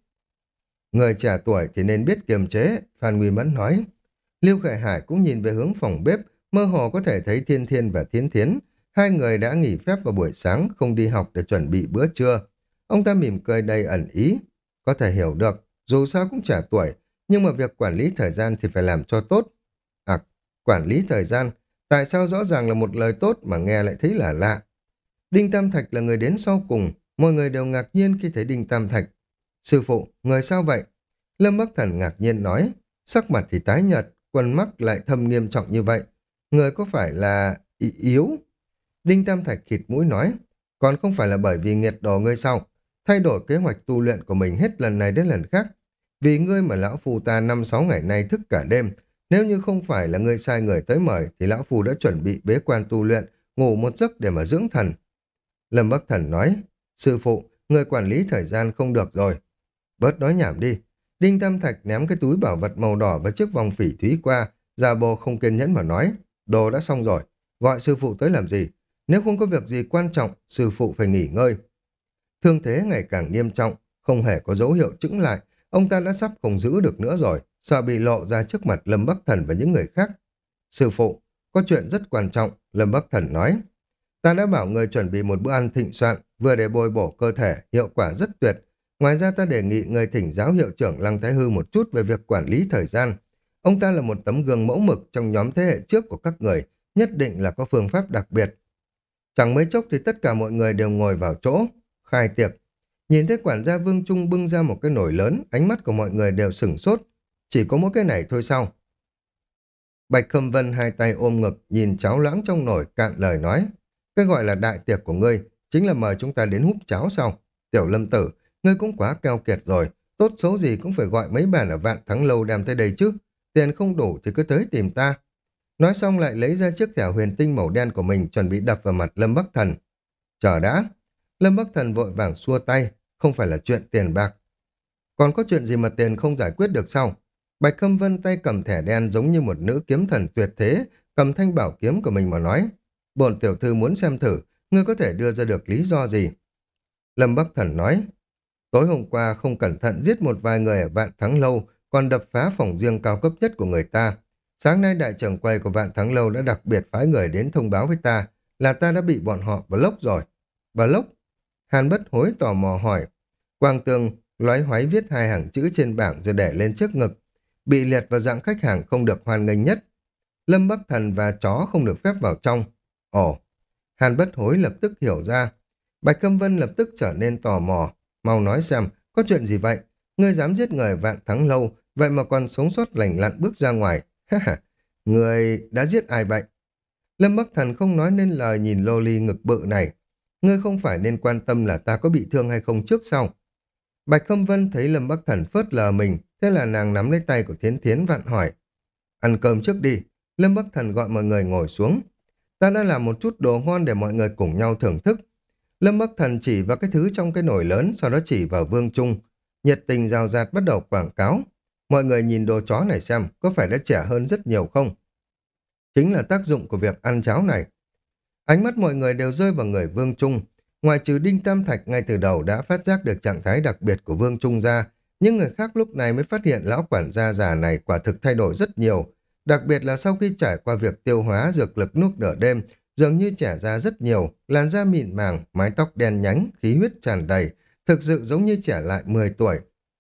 Người trẻ tuổi thì nên biết kiềm chế, Phan Nguy Mẫn nói. Lưu Khải Hải cũng nhìn về hướng phòng bếp, mơ hồ có thể thấy Thiên Thiên và Thiến Thiến. Hai người đã nghỉ phép vào buổi sáng, không đi học để chuẩn bị bữa trưa. Ông ta mỉm cười đầy ẩn ý. Có thể hiểu được, dù sao cũng trẻ tuổi, nhưng mà việc quản lý thời gian thì phải làm cho tốt. À, quản lý thời gian, tại sao rõ ràng là một lời tốt mà nghe lại thấy là lạ? Đinh Tam Thạch là người đến sau cùng, mọi người đều ngạc nhiên khi thấy Đinh Tam Thạch. Sư phụ, người sao vậy? Lâm Bắc Thần ngạc nhiên nói, sắc mặt thì tái nhợt, quần mắt lại thâm nghiêm trọng như vậy. Người có phải là y yếu? Đinh Tam Thạch khịt mũi nói, còn không phải là bởi vì nghiệt đồ ngươi sau, Thay đổi kế hoạch tu luyện của mình hết lần này đến lần khác. Vì ngươi mà lão phu ta năm sáu ngày nay thức cả đêm, nếu như không phải là ngươi sai người tới mời thì lão phu đã chuẩn bị bế quan tu luyện, ngủ một giấc để mà dưỡng thần. Lâm Bắc Thần nói, sư phụ, người quản lý thời gian không được rồi. Bớt nói nhảm đi. Đinh Tam Thạch ném cái túi bảo vật màu đỏ và chiếc vòng phỉ thúy qua, Gia Bồ không kiên nhẫn mà nói, đồ đã xong rồi, gọi sư phụ tới làm gì? Nếu không có việc gì quan trọng, sư phụ phải nghỉ ngơi. Thương thế ngày càng nghiêm trọng, không hề có dấu hiệu chững lại, ông ta đã sắp không giữ được nữa rồi, sợ bị lộ ra trước mặt Lâm Bắc Thần và những người khác. Sư phụ, có chuyện rất quan trọng, Lâm Bắc Thần nói. Ta đã bảo người chuẩn bị một bữa ăn thịnh soạn, vừa để bồi bổ cơ thể, hiệu quả rất tuyệt. Ngoài ra ta đề nghị người thỉnh giáo hiệu trưởng Lăng Thái Hư một chút về việc quản lý thời gian. Ông ta là một tấm gương mẫu mực trong nhóm thế hệ trước của các người, nhất định là có phương pháp đặc biệt. Chẳng mấy chốc thì tất cả mọi người đều ngồi vào chỗ, khai tiệc. Nhìn thấy quản gia Vương Trung bưng ra một cái nồi lớn, ánh mắt của mọi người đều sửng sốt. Chỉ có mỗi cái này thôi sao? Bạch Khâm Vân hai tay ôm ngực, nhìn cháo loãng trong nồi, cạn lời nói. Cái gọi là đại tiệc của ngươi, chính là mời chúng ta đến húp cháo sau. Tiểu lâm tử, ngươi cũng quá keo kiệt rồi, tốt số gì cũng phải gọi mấy bàn ở vạn thắng lâu đem tới đây chứ. Tiền không đủ thì cứ tới tìm ta. Nói xong lại lấy ra chiếc thẻ huyền tinh màu đen của mình chuẩn bị đập vào mặt Lâm Bắc Thần. Chờ đã. Lâm Bắc Thần vội vàng xua tay, không phải là chuyện tiền bạc. Còn có chuyện gì mà tiền không giải quyết được sao? Bạch Khâm Vân tay cầm thẻ đen giống như một nữ kiếm thần tuyệt thế, cầm thanh bảo kiếm của mình mà nói. Bồn tiểu thư muốn xem thử, ngươi có thể đưa ra được lý do gì? Lâm Bắc Thần nói, tối hôm qua không cẩn thận giết một vài người ở Vạn Thắng Lâu, còn đập phá phòng riêng cao cấp nhất của người ta. Sáng nay đại trưởng quay của Vạn Thắng Lâu đã đặc biệt phái người đến thông báo với ta là ta đã bị bọn họ block rồi. Block? Hàn bất hối tò mò hỏi. Quang Tường loái hoái viết hai hàng chữ trên bảng rồi để lên trước ngực. Bị liệt vào dạng khách hàng không được hoan nghênh nhất. Lâm Bắc Thần và chó không được phép vào trong. Ồ, Hàn bất hối lập tức hiểu ra. Bạch Câm Vân lập tức trở nên tò mò. Mau nói xem, có chuyện gì vậy? Ngươi dám giết người vạn thắng lâu, vậy mà còn sống sót lành lặn bước ra ngoài. Người đã giết ai vậy? Lâm Bắc Thần không nói nên lời nhìn lô ly ngực bự này. Ngươi không phải nên quan tâm là ta có bị thương hay không trước sau. Bạch Khâm Vân thấy Lâm Bắc Thần phớt lờ mình, thế là nàng nắm lấy tay của Thiến Thiến vặn hỏi. Ăn cơm trước đi. Lâm Bắc Thần gọi mọi người ngồi xuống. Ta đã làm một chút đồ ngon để mọi người cùng nhau thưởng thức. Lâm Bắc Thần chỉ vào cái thứ trong cái nồi lớn, sau đó chỉ vào Vương Trung. Nhiệt tình rào rạt bắt đầu quảng cáo. Mọi người nhìn đồ chó này xem, có phải đã trẻ hơn rất nhiều không? Chính là tác dụng của việc ăn cháo này. Ánh mắt mọi người đều rơi vào người Vương Trung. Ngoài trừ Đinh Tam Thạch ngay từ đầu đã phát giác được trạng thái đặc biệt của Vương Trung ra, nhưng người khác lúc này mới phát hiện lão quản gia già này quả thực thay đổi rất nhiều, Đặc biệt là sau khi trải qua việc tiêu hóa dược lực nuốt nửa đêm, dường như trẻ ra rất nhiều, làn da mịn màng, mái tóc đen nhánh, khí huyết tràn đầy, thực sự giống như trẻ lại 10 tuổi.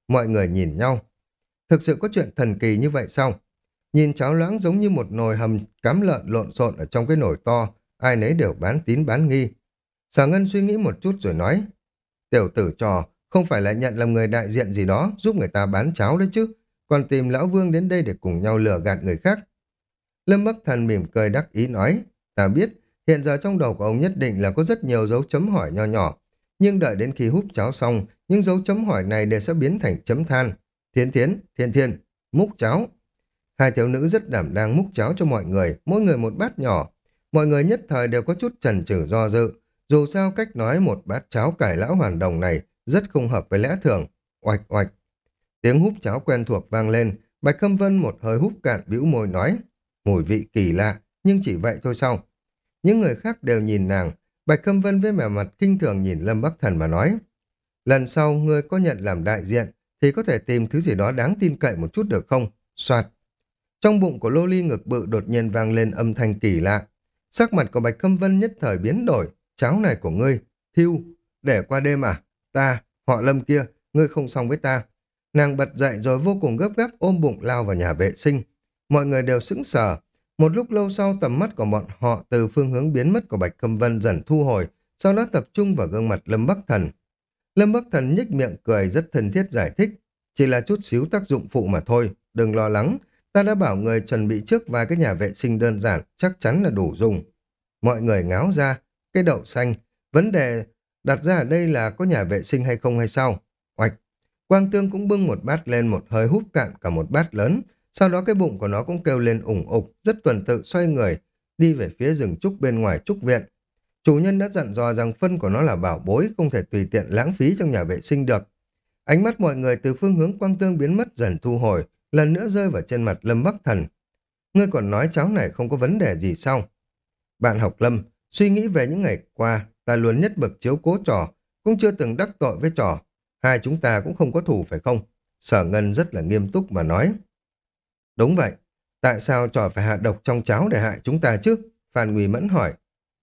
Mọi người nhìn nhau. Thực sự có chuyện thần kỳ như vậy sao? Nhìn cháo loãng giống như một nồi hầm cám lợn lộn xộn ở trong cái nồi to, ai nấy đều bán tín bán nghi. Sở Ngân suy nghĩ một chút rồi nói, tiểu tử trò, không phải là nhận làm người đại diện gì đó, giúp người ta bán cháo đấy chứ, còn tìm lão vương đến đây để cùng nhau lừa gạt người khác. Lâm Bắc Thần mỉm cười đắc ý nói, ta biết, hiện giờ trong đầu của ông nhất định là có rất nhiều dấu chấm hỏi nho nhỏ, nhưng đợi đến khi hút cháo xong, những dấu chấm hỏi này đều sẽ biến thành chấm than. Thiên thiến, thiên thiên, múc cháo. Hai thiếu nữ rất đảm đang múc cháo cho mọi người, mỗi người một bát nhỏ. Mọi người nhất thời đều có chút chần chừ do dự. Dù sao cách nói một bát cháo cải lão hoàn đồng này rất không hợp với lẽ thường. Oạch oạch. Tiếng húp cháo quen thuộc vang lên. Bạch Khâm Vân một hơi húp cạn bĩu môi nói. Mùi vị kỳ lạ, nhưng chỉ vậy thôi sao? Những người khác đều nhìn nàng. Bạch Khâm Vân với vẻ mặt kinh thường nhìn Lâm Bắc Thần mà nói. Lần sau ngươi có nhận làm đại diện thì có thể tìm thứ gì đó đáng tin cậy một chút được không? Soạt. Trong bụng của lô ly ngực bự đột nhiên vang lên âm thanh kỳ lạ. Sắc mặt của Bạch Khâm Vân nhất thời biến đổi. Cháo này của ngươi, thiêu, để qua đêm à? Ta, họ lâm kia, ngươi không xong với ta. Nàng bật dậy rồi vô cùng gấp gáp ôm bụng lao vào nhà vệ sinh. Mọi người đều sững sờ. Một lúc lâu sau tầm mắt của bọn họ từ phương hướng biến mất của Bạch Khâm Vân dần thu hồi, sau đó tập trung vào gương mặt Lâm Bắc Thần. Lâm Bắc Thần nhích miệng cười rất thân thiết giải thích. Chỉ là chút xíu tác dụng phụ mà thôi, đừng lo lắng. Ta đã bảo người chuẩn bị trước vài cái nhà vệ sinh đơn giản, chắc chắn là đủ dùng. Mọi người ngáo ra, cái đậu xanh, vấn đề đặt ra ở đây là có nhà vệ sinh hay không hay sao? Oạch, Quang Tương cũng bưng một bát lên một hơi húp cạn cả một bát lớn, sau đó cái bụng của nó cũng kêu lên ủng ục, rất tuần tự xoay người, đi về phía rừng trúc bên ngoài trúc viện. Chủ nhân đã dặn dò rằng phân của nó là bảo bối, không thể tùy tiện lãng phí trong nhà vệ sinh được. Ánh mắt mọi người từ phương hướng quang tương biến mất dần thu hồi, lần nữa rơi vào trên mặt Lâm Bắc Thần. Ngươi còn nói cháu này không có vấn đề gì sao? Bạn học Lâm, suy nghĩ về những ngày qua, ta luôn nhất bậc chiếu cố trò, cũng chưa từng đắc tội với trò. Hai chúng ta cũng không có thủ phải không? Sở Ngân rất là nghiêm túc mà nói. Đúng vậy, tại sao trò phải hạ độc trong cháo để hại chúng ta chứ? Phan Nguy Mẫn hỏi.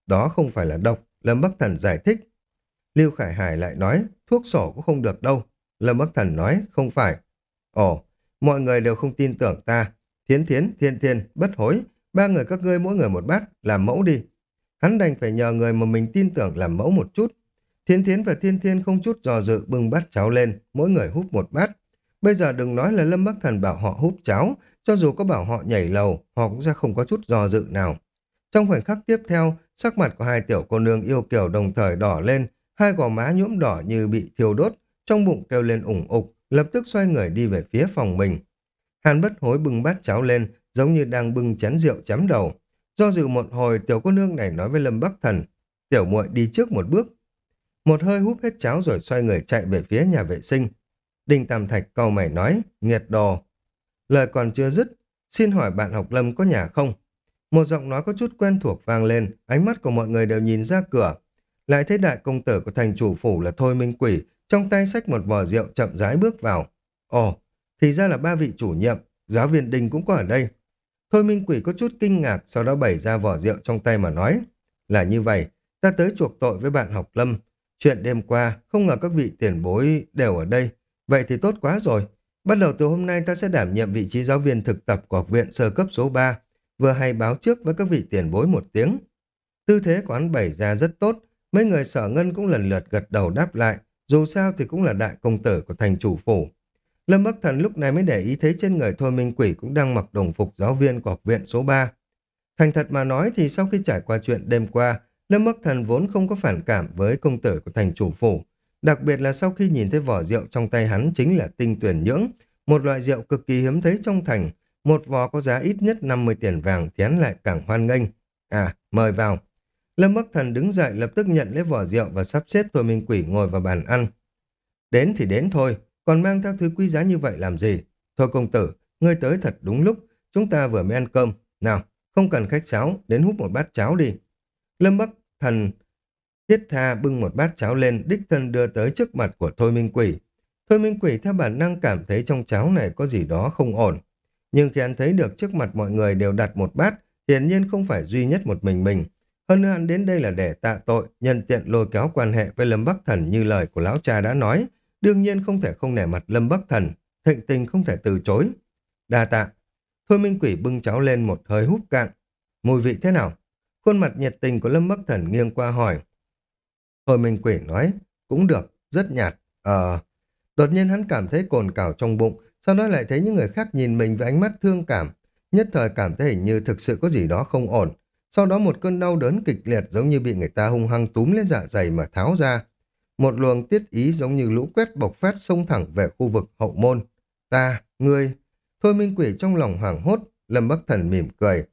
Đó không phải là độc, Lâm Bắc Thần giải thích. Lưu Khải Hải lại nói, thuốc sổ cũng không được đâu. Lâm Bắc Thần nói, không phải. Ồ, mọi người đều không tin tưởng ta. Thiến thiến, thiên thiên, bất hối. Ba người các ngươi mỗi người một bát, làm mẫu đi. Hắn đành phải nhờ người mà mình tin tưởng làm mẫu một chút. Thiến thiến và thiên thiên không chút dò dự bưng bát cháo lên, mỗi người hút một bát. Bây giờ đừng nói là Lâm Bắc Thần bảo họ hút cháo, cho dù có bảo họ nhảy lầu, họ cũng ra không có chút dò dự nào. Trong khoảnh khắc tiếp theo, sắc mặt của hai tiểu cô nương yêu kiều đồng thời đỏ lên, hai gò má nhuỗm đỏ như bị thiêu đốt, trong bụng kêu lên ủng ục, lập tức xoay người đi về phía phòng mình. Hàn bất hối bưng bát cháo lên, giống như đang bưng chén rượu chấm đầu. Do dự một hồi, tiểu cô nương này nói với Lâm Bắc Thần, tiểu muội đi trước một bước. Một hơi hút hết cháo rồi xoay người chạy về phía nhà vệ sinh. Đinh Tam Thạch cau mày nói, nghiệt đồ. Lời còn chưa dứt, xin hỏi bạn học Lâm có nhà không? Một giọng nói có chút quen thuộc vang lên, ánh mắt của mọi người đều nhìn ra cửa. Lại thấy đại công tử của thành chủ phủ là Thôi Minh Quỷ, trong tay xách một vò rượu chậm rãi bước vào. Ồ, thì ra là ba vị chủ nhiệm, giáo viên Đình cũng có ở đây. Thôi Minh Quỷ có chút kinh ngạc, sau đó bày ra vỏ rượu trong tay mà nói. Là như vậy, ta tới chuộc tội với bạn học Lâm. Chuyện đêm qua, không ngờ các vị tiền bối đều ở đây. Vậy thì tốt quá rồi. Bắt đầu từ hôm nay ta sẽ đảm nhiệm vị trí giáo viên thực tập của học viện sơ cấp số 3 vừa hay báo trước với các vị tiền bối một tiếng. Tư thế của hắn bày ra rất tốt, mấy người sở ngân cũng lần lượt gật đầu đáp lại, dù sao thì cũng là đại công tử của thành chủ phủ. Lâm Bắc Thần lúc này mới để ý thấy trên người Thôi Minh Quỷ cũng đang mặc đồng phục giáo viên của học viện số 3. Thành thật mà nói thì sau khi trải qua chuyện đêm qua, Lâm Bắc Thần vốn không có phản cảm với công tử của thành chủ phủ. Đặc biệt là sau khi nhìn thấy vỏ rượu trong tay hắn chính là tinh tuyển nhưỡng, một loại rượu cực kỳ hiếm thấy trong thành, một vò có giá ít nhất 50 tiền vàng thì lại càng hoan nghênh. À, mời vào. Lâm Bắc Thần đứng dậy lập tức nhận lấy vỏ rượu và sắp xếp Thôi Minh Quỷ ngồi vào bàn ăn. Đến thì đến thôi, còn mang theo thứ quý giá như vậy làm gì? Thôi công tử, ngươi tới thật đúng lúc, chúng ta vừa mới ăn cơm. Nào, không cần khách sáo, đến hút một bát cháo đi. Lâm Bắc Thần thiết tha bưng một bát cháo lên, đích thân đưa tới trước mặt của Thôi Minh Quỷ. Thôi Minh Quỷ theo bản năng cảm thấy trong cháo này có gì đó không ổn. Nhưng khi anh thấy được trước mặt mọi người đều đặt một bát, hiển nhiên không phải duy nhất một mình mình. Hơn nữa anh đến đây là để tạ tội, nhân tiện lôi kéo quan hệ với Lâm Bắc Thần như lời của lão cha đã nói. Đương nhiên không thể không nể mặt Lâm Bắc Thần, thịnh tình không thể từ chối. Đa tạ. Thôi Minh Quỷ bưng cháo lên một hơi húp cạn. Mùi vị thế nào? Khuôn mặt nhiệt tình của Lâm Bắc Thần nghiêng qua hỏi. Thôi Minh Quỷ nói, cũng được, rất nhạt. Ờ, đột nhiên hắn cảm thấy cồn cào trong bụng, sau đó lại thấy những người khác nhìn mình với ánh mắt thương cảm. Nhất thời cảm thấy hình như thực sự có gì đó không ổn. Sau đó một cơn đau đớn kịch liệt giống như bị người ta hung hăng túm lên dạ dày mà tháo ra. Một luồng tiết ý giống như lũ quét bộc phát xông thẳng về khu vực hậu môn. Ta, ngươi... Thôi Minh Quỷ trong lòng hoảng hốt, Lâm Bắc Thần mỉm cười.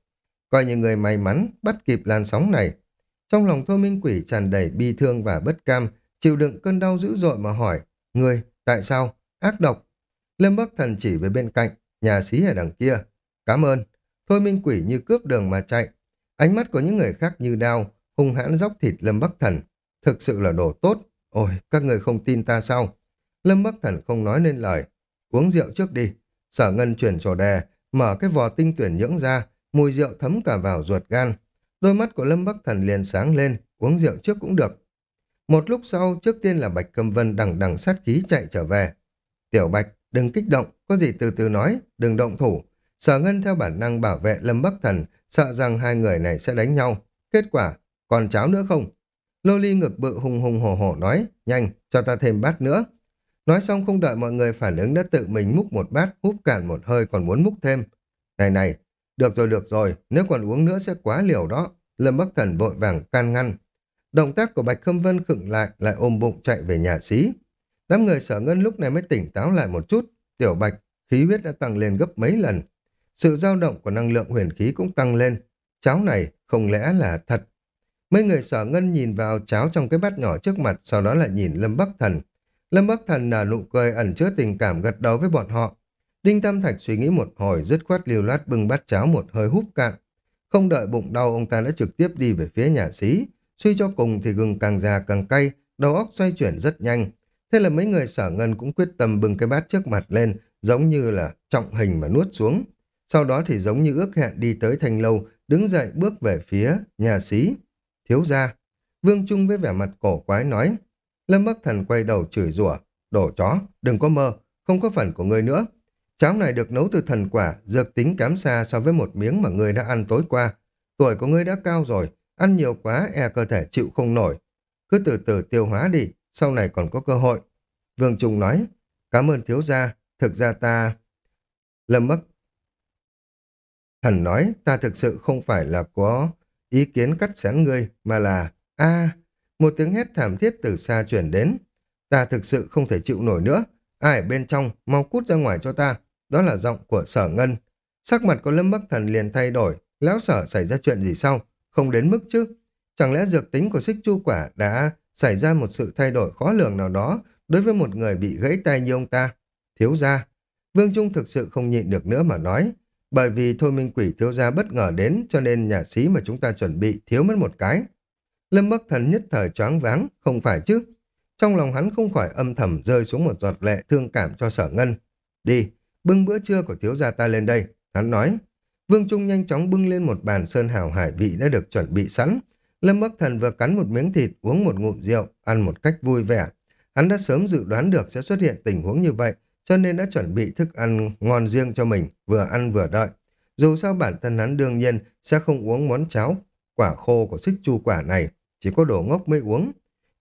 Coi như người may mắn, bắt kịp làn sóng này. Trong lòng Thôi Minh Quỷ tràn đầy bi thương và bất cam, chịu đựng cơn đau dữ dội mà hỏi. Ngươi, tại sao? Ác độc. Lâm Bắc Thần chỉ về bên cạnh, nhà sĩ ở đằng kia. Cảm ơn. Thôi Minh Quỷ như cướp đường mà chạy. Ánh mắt của những người khác như đao, hung hãn dốc thịt Lâm Bắc Thần. Thực sự là đồ tốt. Ôi, các người không tin ta sao? Lâm Bắc Thần không nói nên lời. Uống rượu trước đi. Sở Ngân chuyển trò đề, mở cái vò tinh tuyển nhưỡng ra, mùi rượu thấm cả vào ruột gan. Đôi mắt của Lâm Bắc Thần liền sáng lên, uống rượu trước cũng được. Một lúc sau, trước tiên là Bạch Cầm Vân đằng đằng sát khí chạy trở về. Tiểu Bạch, đừng kích động, có gì từ từ nói, đừng động thủ. Sở Ngân theo bản năng bảo vệ Lâm Bắc Thần, sợ rằng hai người này sẽ đánh nhau. Kết quả, còn cháo nữa không? Lô ly ngực bự hùng hùng hổ hổ nói, nhanh, cho ta thêm bát nữa. Nói xong không đợi mọi người phản ứng đã tự mình múc một bát, húp cạn một hơi còn muốn múc thêm. Này này, được rồi được rồi, nếu còn uống nữa sẽ quá liều đó. Lâm Bắc Thần vội vàng can ngăn. Động tác của Bạch Khâm Vân khựng lại, lại ôm bụng chạy về nhà xí. Đám người sở ngân lúc này mới tỉnh táo lại một chút. Tiểu Bạch, khí huyết đã tăng lên gấp mấy lần. Sự dao động của năng lượng huyền khí cũng tăng lên. Cháo này không lẽ là thật Mấy người sở ngân nhìn vào cháo trong cái bát nhỏ trước mặt, sau đó lại nhìn Lâm Bắc Thần. Lâm Bắc Thần nở nụ cười ẩn chứa tình cảm gật đầu với bọn họ. Đinh Tam Thạch suy nghĩ một hồi, dứt khoát liều loát bưng bát cháo một hơi húp cạn. Không đợi bụng đau, ông ta đã trực tiếp đi về phía nhà xí. Suy cho cùng thì gừng càng già càng cay, đầu óc xoay chuyển rất nhanh. Thế là mấy người sở ngân cũng quyết tâm bưng cái bát trước mặt lên, giống như là trọng hình mà nuốt xuống. Sau đó thì giống như ước hẹn đi tới thành lâu, đứng dậy bước về phía nhà sĩ Thiếu ra. Vương Trung với vẻ mặt cổ quái nói. Lâm Bắc Thần quay đầu chửi rủa Đổ chó, đừng có mơ, không có phần của ngươi nữa. Cháo này được nấu từ thần quả, dược tính kém xa so với một miếng mà ngươi đã ăn tối qua. Tuổi của ngươi đã cao rồi, ăn nhiều quá e cơ thể chịu không nổi. Cứ từ từ tiêu hóa đi, sau này còn có cơ hội. Vương Trung nói, cảm ơn thiếu gia, thực ra ta... Lâm Bắc Thần nói, ta thực sự không phải là có ý kiến cắt xén ngươi, mà là, a một tiếng hét thảm thiết từ xa chuyển đến. Ta thực sự không thể chịu nổi nữa. Ai ở bên trong, mau cút ra ngoài cho ta. Đó là giọng của sở ngân. Sắc mặt của Lâm Bắc Thần liền thay đổi. Lão sở xảy ra chuyện gì sau, Không đến mức chứ. Chẳng lẽ dược tính của xích chu quả đã xảy ra một sự thay đổi khó lường nào đó đối với một người bị gãy tay như ông ta? Thiếu gia Vương Trung thực sự không nhịn được nữa mà nói. Bởi vì thôi minh quỷ thiếu gia bất ngờ đến cho nên nhà sĩ mà chúng ta chuẩn bị thiếu mất một cái. Lâm Bắc Thần nhất thời choáng váng, không phải chứ. Trong lòng hắn không khỏi âm thầm rơi xuống một giọt lệ thương cảm cho sở ngân. Đi, bưng bữa trưa của thiếu gia ta lên đây, hắn nói. Vương Trung nhanh chóng bưng lên một bàn sơn hào hải vị đã được chuẩn bị sẵn. Lâm Bắc Thần vừa cắn một miếng thịt, uống một ngụm rượu, ăn một cách vui vẻ. Hắn đã sớm dự đoán được sẽ xuất hiện tình huống như vậy, cho nên đã chuẩn bị thức ăn ngon riêng cho mình, vừa ăn vừa đợi. Dù sao bản thân hắn đương nhiên sẽ không uống món cháo quả khô của xích chu quả này, chỉ có đồ ngốc mới uống.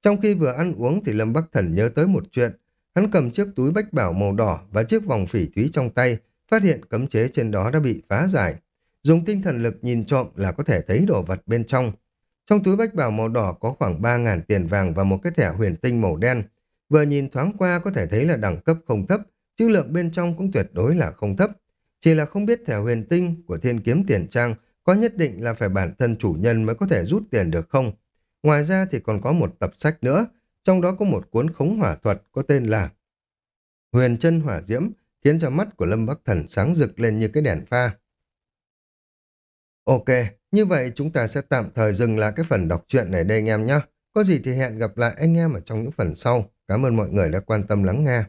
Trong khi vừa ăn uống thì Lâm Bắc Thần nhớ tới một chuyện. Hắn cầm chiếc túi bách bảo màu đỏ và chiếc vòng phỉ thúy trong tay, phát hiện cấm chế trên đó đã bị phá giải. Dùng tinh thần lực nhìn trộm là có thể thấy đồ vật bên trong. Trong túi bách bảo màu đỏ có khoảng 3.000 tiền vàng và một cái thẻ huyền tinh màu đen. Vừa nhìn thoáng qua có thể thấy là đẳng cấp không thấp, chữ lượng bên trong cũng tuyệt đối là không thấp. Chỉ là không biết thẻ huyền tinh của thiên kiếm tiền trang có nhất định là phải bản thân chủ nhân mới có thể rút tiền được không? Ngoài ra thì còn có một tập sách nữa, trong đó có một cuốn khống hỏa thuật có tên là Huyền chân hỏa diễm, khiến cho mắt của Lâm Bắc Thần sáng rực lên như cái đèn pha. Ok, như vậy chúng ta sẽ tạm thời dừng lại cái phần đọc truyện này đây anh em nhé. Có gì thì hẹn gặp lại anh em ở trong những phần sau. Cảm ơn mọi người đã quan tâm lắng nghe.